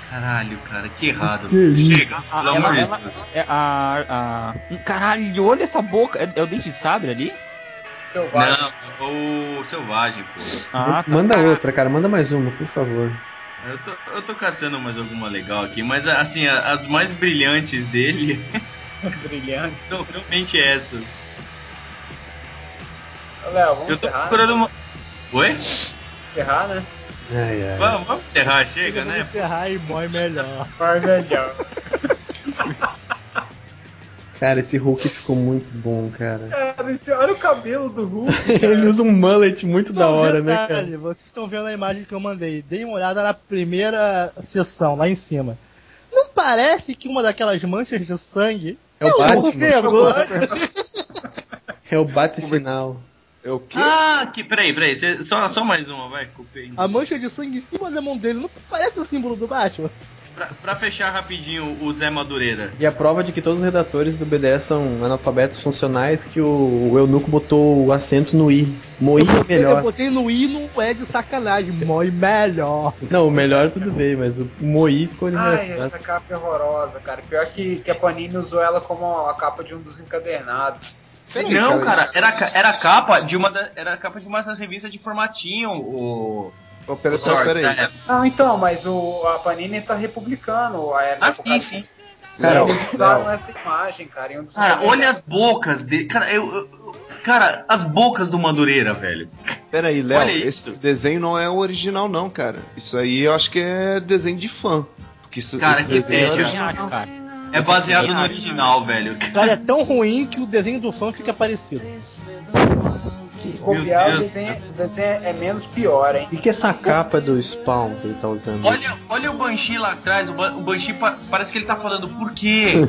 Caralho, cara, que errado. Que? Chega, pelo amor ela, de Deus. é a, a. Caralho, olha essa boca. É, é o dente de sabre ali? Selvagem. Não, o selvagem, pô. Ah, tá. Manda outra, cara. Manda mais uma, por favor. Eu tô, eu tô caçando mais alguma legal aqui, mas assim, as mais brilhantes dele Brilhante. são realmente essas. Léo, vamos Eu tô encerrar? procurando uma. Oi? Encerrar, né? Ai, ai. Vamos, vamos encerrar, chega, Vamos né? encerrar e boy melhor. Vai melhor. Cara, esse Hulk ficou muito bom, cara. Cara, esse, olha o cabelo do Hulk. Ele usa um mullet muito da hora, né, cara? Vocês estão vendo a imagem que eu mandei. Dei uma olhada na primeira sessão, lá em cima. Não parece que uma daquelas manchas de sangue É o Batman. Batman. É o bate-sinal. É o quê? Ah, que, peraí, peraí, cê- só, só mais uma, vai, copei. A mancha de sangue em cima da mão dele não parece o símbolo do Batman? Pra, pra fechar rapidinho o Zé Madureira. E a prova de que todos os redatores do BDS são analfabetos funcionais que o, o Eunuco botou o acento no I. Moi Eu melhor. botei no I, não é de sacanagem. Moi melhor. Não, o melhor tudo bem, mas o Moi ficou Ai, engraçado. essa capa é horrorosa, cara. Pior que, que a Panini usou ela como a capa de um dos encadernados. Peraí, Não, cara, cara, era, era a capa de uma da- era capa de uma dessas revistas de formatinho, o. Oh, pera, o pera, Thor, pera aí. né? Não, então, mas o, a Panini tá republicando a Era Ah, sim, Apocalipse. Cara, Eles usaram essa imagem, cara. Um Cara, olha as bocas dele. Cara, eu, eu- Cara, as bocas do Madureira, velho. Pera aí, Léo, esse isso. desenho não é o original não, cara. Isso aí eu acho que é desenho de fã. Porque isso, Cara, que é Eu original. cara. É baseado no acho. original, velho. Cara, é tão ruim que o desenho do fã fica parecido. Se copiar, o desenho, o desenho é menos pior, hein? o que, é essa capa do Spawn que ele tá usando? Olha, olha o Banshee lá atrás, o, Ban- o Banshee pa- parece que ele tá falando por quê?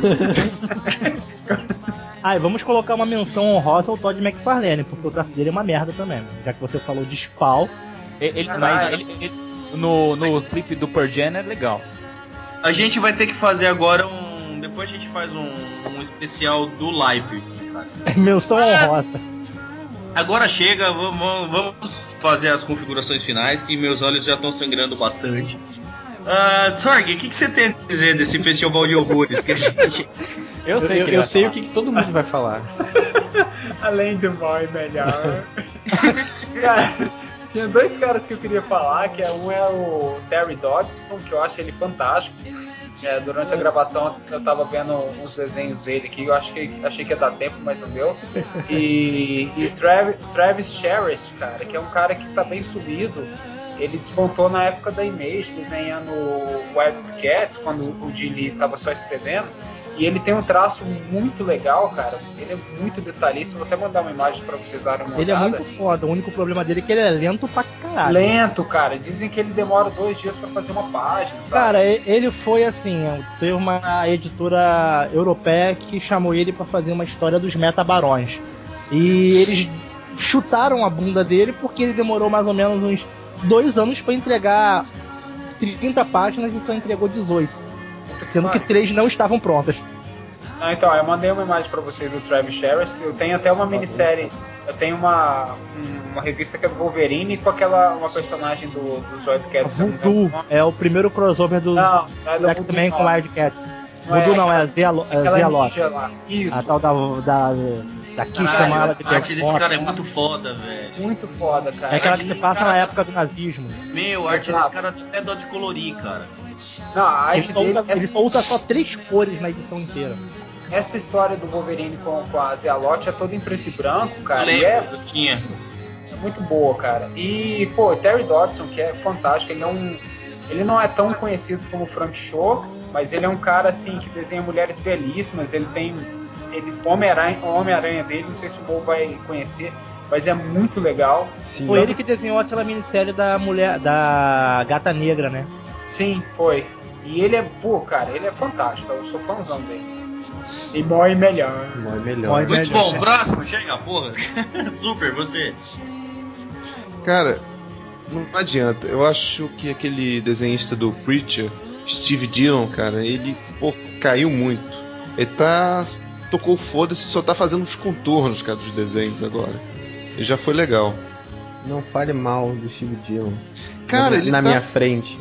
Ah, e vamos colocar uma menção honrosa ao Todd McFarlane, porque o traço dele é uma merda também. Já que você falou de Spawn. Ele, ele- Caralho. mas ele, ele- no, no clipe do Jam é legal. A gente vai ter que fazer agora um. Depois a gente faz um, um especial do live. cara. menção honrosa. Agora chega, vamos, vamos fazer as configurações finais, que meus olhos já estão sangrando bastante. Ah, Sorg, o que, que você tem a dizer desse festival de horrores que a gente. Eu sei eu, eu sei o que, que todo mundo vai falar. Além do mal e melhor. cara, Tinha dois caras que eu queria falar, que é um é o Terry Dodson, que eu acho ele fantástico. É, durante a gravação eu tava vendo uns desenhos dele aqui, eu acho que, achei que ia dar tempo, mas não deu. E, e Travis, Travis cara, que é um cara que tá bem subido. Ele despontou na época da Image, desenhando Wildcats, quando o Gilly tava só escrevendo. E ele tem um traço muito legal, cara. Ele é muito detalhista. Vou até mandar uma imagem pra vocês darem uma Ele é olhada. muito foda. O único problema dele é que ele é lento pra caralho. Lento, cara. Dizem que ele demora dois dias pra fazer uma página, sabe? Cara, ele foi assim, teve uma editora europeia que chamou ele pra fazer uma história dos metabarões. E eles chutaram a bunda dele porque ele demorou mais ou menos uns dois anos pra entregar 30 páginas e só entregou 18. Sendo que três não estavam prontas. Ah, então, eu mandei uma imagem pra vocês do Travis Sherrish. Eu tenho até uma minissérie. Eu tenho uma, um- uma revista que é do Wolverine com aquela uma personagem do, dos Wildcats. Voodoo nome. é o primeiro crossover do Não, é do X-Men com. Wildcats. Não é Voodoo não, é a Zelo- é. Isso. A tal da, da, da Kiss Caralho, chama ela a de arte desse Berfota. cara é muito foda, velho. Muito foda, cara. É aquela que se passa cara, na época do nazismo. Meu, a arte desse cara até dó de colorir, cara. Não, a Ele arte só, dele, usa, ele essa, só usa só três cores na edição inteira. essa história do Wolverine com, com a Zealote é toda em preto e branco, Eu cara. E lembro, é, eu tinha. é muito boa, cara. E, pô, Terry Dodson, que é fantástico, ele é um. Ele não é tão conhecido como Frank Shaw, mas ele é um cara assim que desenha mulheres belíssimas. Ele tem. Ele, o Homem-Aranha Homem-Aranha dele, não sei se o Paul vai conhecer, mas é muito legal. Sim. Foi ele que desenhou aquela minissérie da mulher, da Gata Negra, né? Sim, foi. E ele é, pô, cara, ele é fantástico. Eu sou fãzão dele. E morre melhor. Mó melhor. Mó Muito melhor. bom, próximo, chega, porra. Super, você. Cara, não adianta. Eu acho que aquele desenhista do Preacher, Steve Dillon, cara, ele, pô, caiu muito. Ele tá. Tocou foda-se, só tá fazendo os contornos, cara, dos desenhos agora. E já foi legal. Não fale mal do Steve Dillon. Cara, na, ele na tá- minha frente.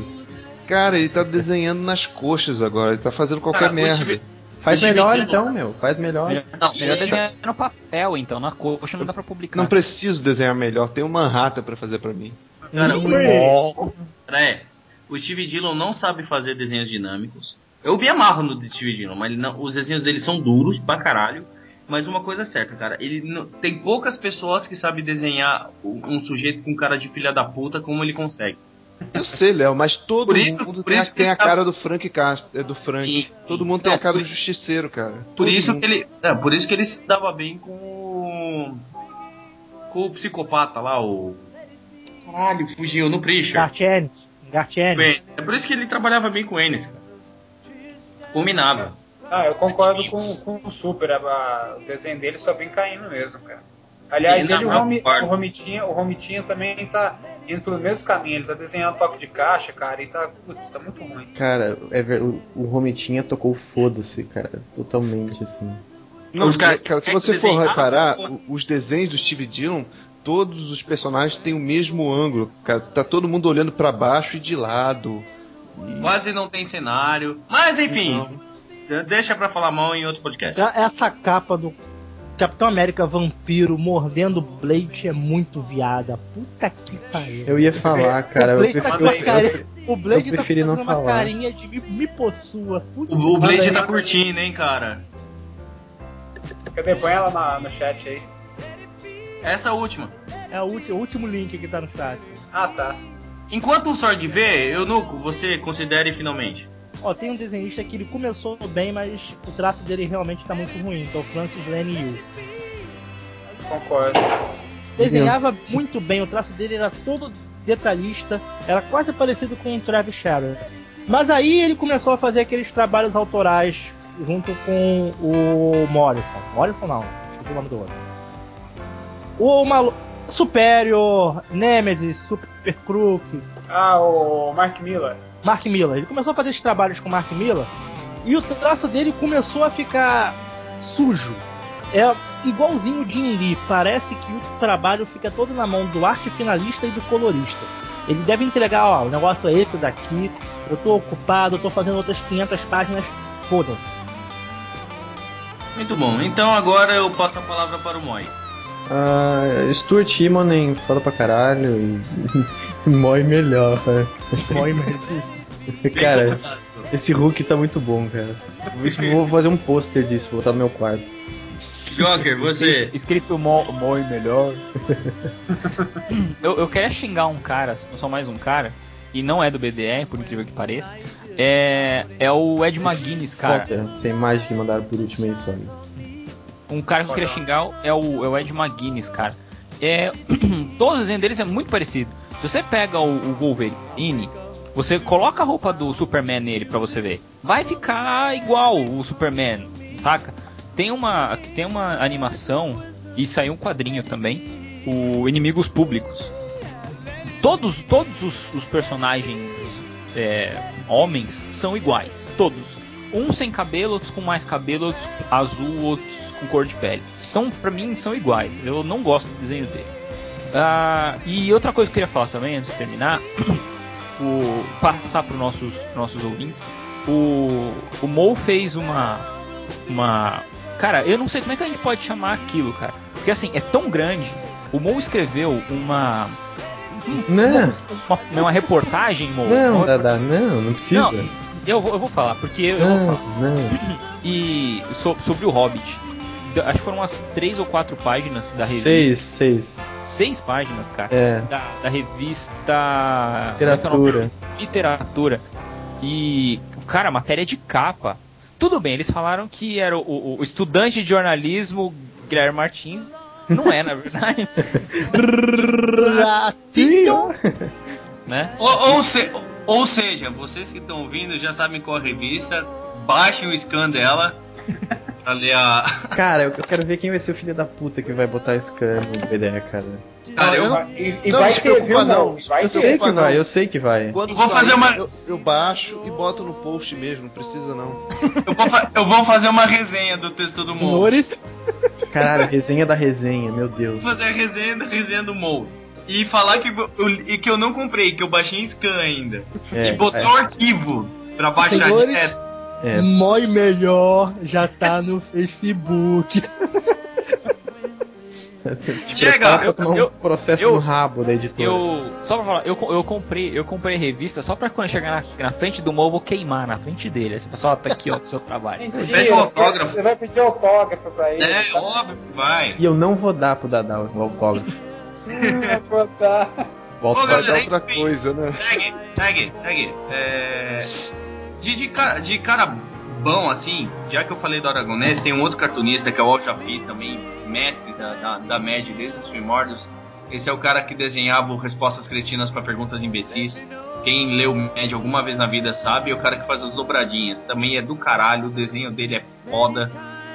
Cara, ele tá desenhando nas coxas agora, ele tá fazendo qualquer Cara, merda. Steve- Faz Steve melhor Dillon- então, meu. Faz melhor. Não, melhor desenhar no papel, então. Na coxa não dá pra publicar. Não preciso desenhar melhor, tem um Manhattan pra fazer pra mim. Cara, o, é, o Steve Dillon não sabe fazer desenhos dinâmicos. Eu me amarro no Steve Dillon, mas ele não- os desenhos dele são duros pra caralho. Mas uma coisa é certa, cara, ele não- tem poucas pessoas que sabem desenhar um sujeito com cara de filha da puta como ele consegue. Eu sei, Léo, mas todo isso- mundo tem, tem a tá- cara do Frank Castro, é do Frank. Sim, todo mundo tem Não, a cara por- do justiceiro, cara. Por Todo isso mundo. que ele. É, por isso que ele se dava bem com o. Com o psicopata lá, o. Caralho, fugiu no Preacher. Gartienes. É por isso que ele trabalhava bem com o Ennis, cara. Combinava. Ah, eu concordo com, com o Super. a- o desenho dele só vem caindo mesmo, cara. Aliás, Ele ele, o, não o Romitinha, o Romitinha também tá indo pelo mesmo caminho. Ele tá desenhando toque de caixa, cara, e tá, putz, tá muito ruim. Cara, é o, o Romitinha tocou foda-se, cara. Totalmente assim. Não, Os caras- cara, se quer você for reparar, os desenhos do Steve Dillon, todos os personagens têm o mesmo ângulo, cara. Tá todo mundo olhando pra baixo e de lado. E- Quase não tem cenário. Mas enfim, deixa pra falar mal em outro podcast. Essa capa do Capitão América Vampiro mordendo Blade é muito viada. Puta que pariu. Eu ia falar, cara. o Eu, Blade prefiro, tá eu- carinha- o Blade eu preferi tá não falar. carinha de me, me possua. Puta O, o Blade tá curtindo, hein, cara. Cadê? Põe ela na- no chat aí. Essa última. É o último, o último link que tá no chat. Ah, tá. Enquanto o Sword vê, Eunuco, você considere finalmente. Ó, tem um desenhista que ele começou bem, mas o traço dele realmente tá muito ruim, que é o Francis Lane Yu. Concordo. Desenhava muito bem, o traço dele era todo detalhista, era quase parecido com o Travis Shadow. Mas aí ele começou a fazer aqueles trabalhos autorais junto com o Morrison. Morrison não, esqueci o nome do outro. O malu... Superior, Nemesis, Super Crooks, Ah, o Mark Miller. Mark Miller. Ele começou a fazer esses trabalhos com Mark Miller e o traço dele começou a ficar sujo. É igualzinho de Jim Lee. Parece que o trabalho fica todo na mão do arte finalista e do colorista. Ele deve entregar, ó, o negócio é esse daqui. Eu tô ocupado, eu tô fazendo outras 500 páginas. Foda-se. Muito bom. Então agora eu passo a palavra para o Moi. Ah, Stuart Timonen, foda pra caralho e mói melhor. Foi mesmo. cara, esse Hulk tá muito bom, cara. Isso, vou fazer um pôster disso, vou botar no meu quarto. Joker, você. Escrito mo, moi melhor. eu, eu queria xingar um cara, só mais um cara, e não é do BDE, por incrível que pareça. É, é o Ed McGuinness, cara. Foda, essa imagem que mandaram por último aí, só. Um cara que eu queria xingar é o, é o Ed McGuinness, cara. É, todos os desenhos deles é muito parecido. Se você pega o, o Wolverine, você coloca a roupa do Superman nele pra você ver. Vai ficar igual o Superman, saca? Tem uma, tem uma animação e saiu um quadrinho também, o Inimigos Públicos. Todos, todos os, os personagens é, homens são iguais, todos. Uns sem cabelo, outros com mais cabelo, outros com azul, outros com cor de pele. São, pra mim, são iguais. Eu não gosto do desenho dele. Ah, e outra coisa que eu queria falar também, antes de terminar, o, passar para os nossos, nossos ouvintes, o, o Mo fez uma, uma. Cara, eu não sei como é que a gente pode chamar aquilo, cara. Porque assim, é tão grande. O Mo escreveu uma. Não, Uma, uma reportagem, Mo. não, uma Dada, não, não precisa. Não, eu vou, eu vou falar, porque eu, eu vou falar. não. E so- sobre o Hobbit. Acho que foram umas três ou quatro páginas da revista. Seis, seis. Seis páginas, cara. É. Da, da revista. Literatura. Literatura. E, cara, matéria de capa. Tudo bem, eles falaram que era o, o- o estudante de jornalismo Guilherme Martins. Não é, na verdade. Ratinho! né? Ou, ou, se- ou seja, vocês que estão ouvindo já sabem qual a revista, baixem o scan dela pra ler a. Cara, eu eu quero ver quem vai ser o filho da puta que vai botar esse cano no BDE, cara. Cara, eu, E, e Não, vai ter, viu, não. Vai Eu ter. sei que não. vai, eu sei que vai. Quando Vou fazer uma- Eu, eu baixo e boto no post mesmo, não precisa não. eu, vou, eu vou fazer uma resenha do texto do Mo. Senhores, Caralho, resenha da resenha, meu Deus. Vou fazer a resenha da resenha do Mo. E falar que eu, que eu não comprei, que eu baixei em scan ainda. É, e botou arquivo pra baixar Senhores, direto. é, Moi Melhor já tá no Facebook. Te Chega, prepara pra eu- tomar um eu- processo eu- no rabo da editora. Eu. Só pra falar, eu, eu comprei, eu comprei revista só pra quando chegar na, na frente do Mo, eu vou queimar na frente dele. Esse pessoal tá aqui, ó, o seu trabalho. Pede Mentira, um você, autógrafo. você vai pedir autógrafo pra ele. É, tá? óbvio que vai. E eu não vou dar pro Dadá o autógrafo. Hum, Ô, pra dar outra enfim. coisa, né? Segue, segue, segue. É... De, de, cara, de cara bom, assim, já que eu falei do Aragonés, tem um outro cartunista que é o Al Jafiz, também mestre da, da, da média desde os primórdios. Esse é o cara que desenhava respostas cretinas para perguntas imbecis. Quem leu média alguma vez na vida sabe, é o cara que faz as dobradinhas. Também é do caralho, o desenho dele é foda,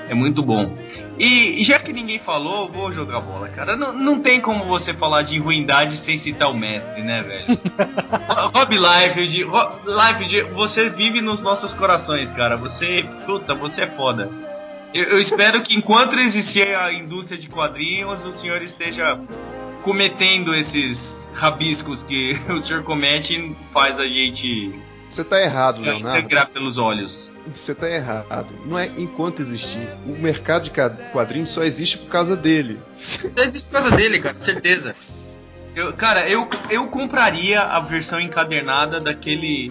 é muito bom. E já que ninguém falou, vou jogar bola, cara. Não, não tem como você falar de ruindade sem citar o mestre, né, velho? Rob Liefeld, Liefeld, você vive nos nossos corações, cara. Você, puta, você é foda. Eu, eu espero que enquanto existir a indústria de quadrinhos, o senhor esteja cometendo esses rabiscos que o senhor comete e faz a gente Você tá errado, Leonardo. pelos olhos. Você tá errado. Não é enquanto existir. O mercado de quadrinhos só existe por causa dele. É por causa dele, cara, certeza. Eu, cara, eu, eu compraria a versão encadernada daquele.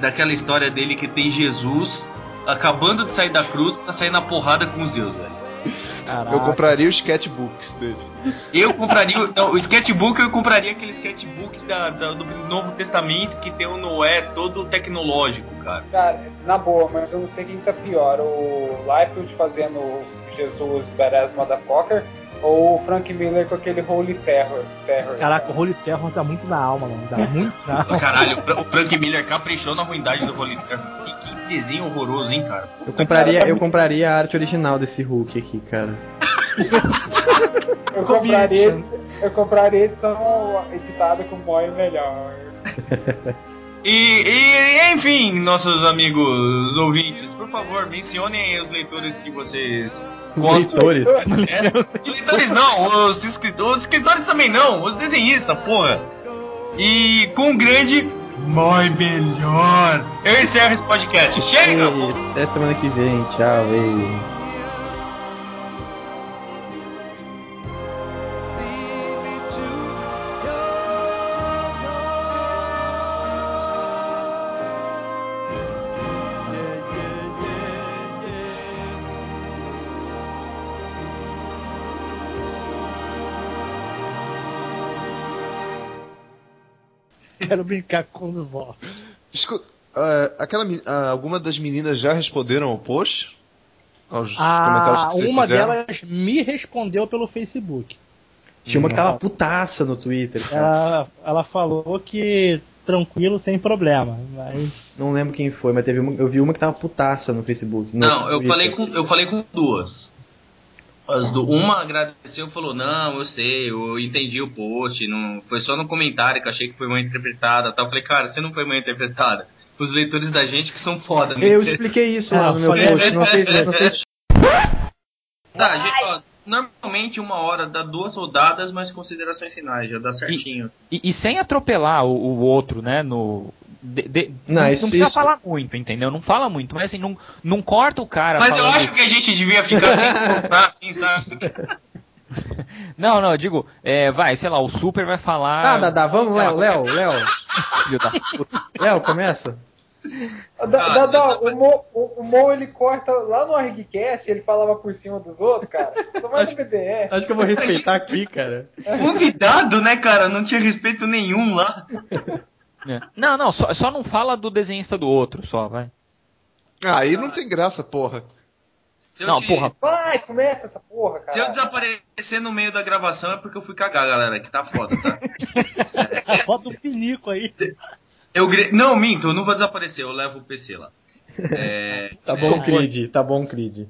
daquela história dele que tem Jesus acabando de sair da cruz pra sair na porrada com os Zeus, velho. Eu compraria os sketchbooks dele. Eu compraria. o- Não, o sketchbook eu compraria aquele sketchbook da, da- do Novo Testamento que tem o Noé todo tecnológico, cara. Cara, na boa, mas eu não sei quem tá pior. O Liefeld fazendo Jesus Badass Motherfucker ou o Frank Miller com aquele Holy Terror. terror Caraca, o Holy Terror tá muito na alma, mano. Dá muito na alma. Caralho, o Fra- o Frank Miller caprichou na ruindade do Holy Terror. Que, que desenho horroroso, hein, cara. Eu compraria, eu compraria a arte original desse Hulk aqui, cara. Eu compraria, eu compraria edição editada com Moy melhor. E, e, enfim, nossos amigos ouvintes, por favor, mencionem aí os leitores que vocês Os gostam. leitores. É, os leitores não, os escritores, os escritores também não, os desenhistas, porra. E com um grande Moi melhor. Eu encerro esse podcast. Chega! E até semana que vem, tchau. ei. Quero brincar com os ovos. Escuta, ah, aquela, me- ah, alguma das meninas já responderam ao post? Aos Ah, comentários que vocês uma fizeram? delas me respondeu pelo Facebook. Tinha uma que tava putaça no Twitter. Ela, ela falou que tranquilo, sem problema. Mas Não lembro quem foi, mas teve uma, eu vi uma que tava putaça no Facebook. no Não, eu falei com eu falei com duas. As do, uma agradeceu e falou, não, eu sei, eu entendi o post, não, foi só no comentário que eu achei que foi mal interpretada. Tá? Eu falei, cara, você não foi mal interpretada. Os leitores da gente que são foda, né? Eu expliquei isso É, lá no meu falei- post, não fez, não fez Tá, gente, ó, normalmente uma hora dá duas rodadas, mas considerações finais, já dá certinho. E, e sem atropelar o, o outro, né? No. De- de- Não, não, isso- precisa isso- falar muito, entendeu? Não fala muito, mas assim, não, não corta o cara Mas eu acho que a gente devia ficar sem contar, assim, sabe? Não, não, eu digo, é, vai, sei lá, o Super vai falar. Ah, Dadá, vamos, Léo, Léo, Léo. Léo, começa. Da- da- da- o, Mo, o, o Mo, ele corta lá no ArgCast, ele falava por cima dos outros, cara. Tô mais no BDE. Acho que eu vou respeitar aqui, cara. Convidado, né, cara? Não tinha respeito nenhum lá. É. Não, não, só, só não fala do desenhista do outro, só, vai. Ah, aí não tem graça, porra. Se Não, te- porra. Vai, começa essa porra, Se eu cara. desaparecer no meio da gravação é porque eu fui cagar, galera, que tá foda, tá? bota o pinico aí. Eu gre... Não, minto, eu não vou desaparecer, eu levo o PC lá. É... Tá bom, é, Creed, tá bom, Creed.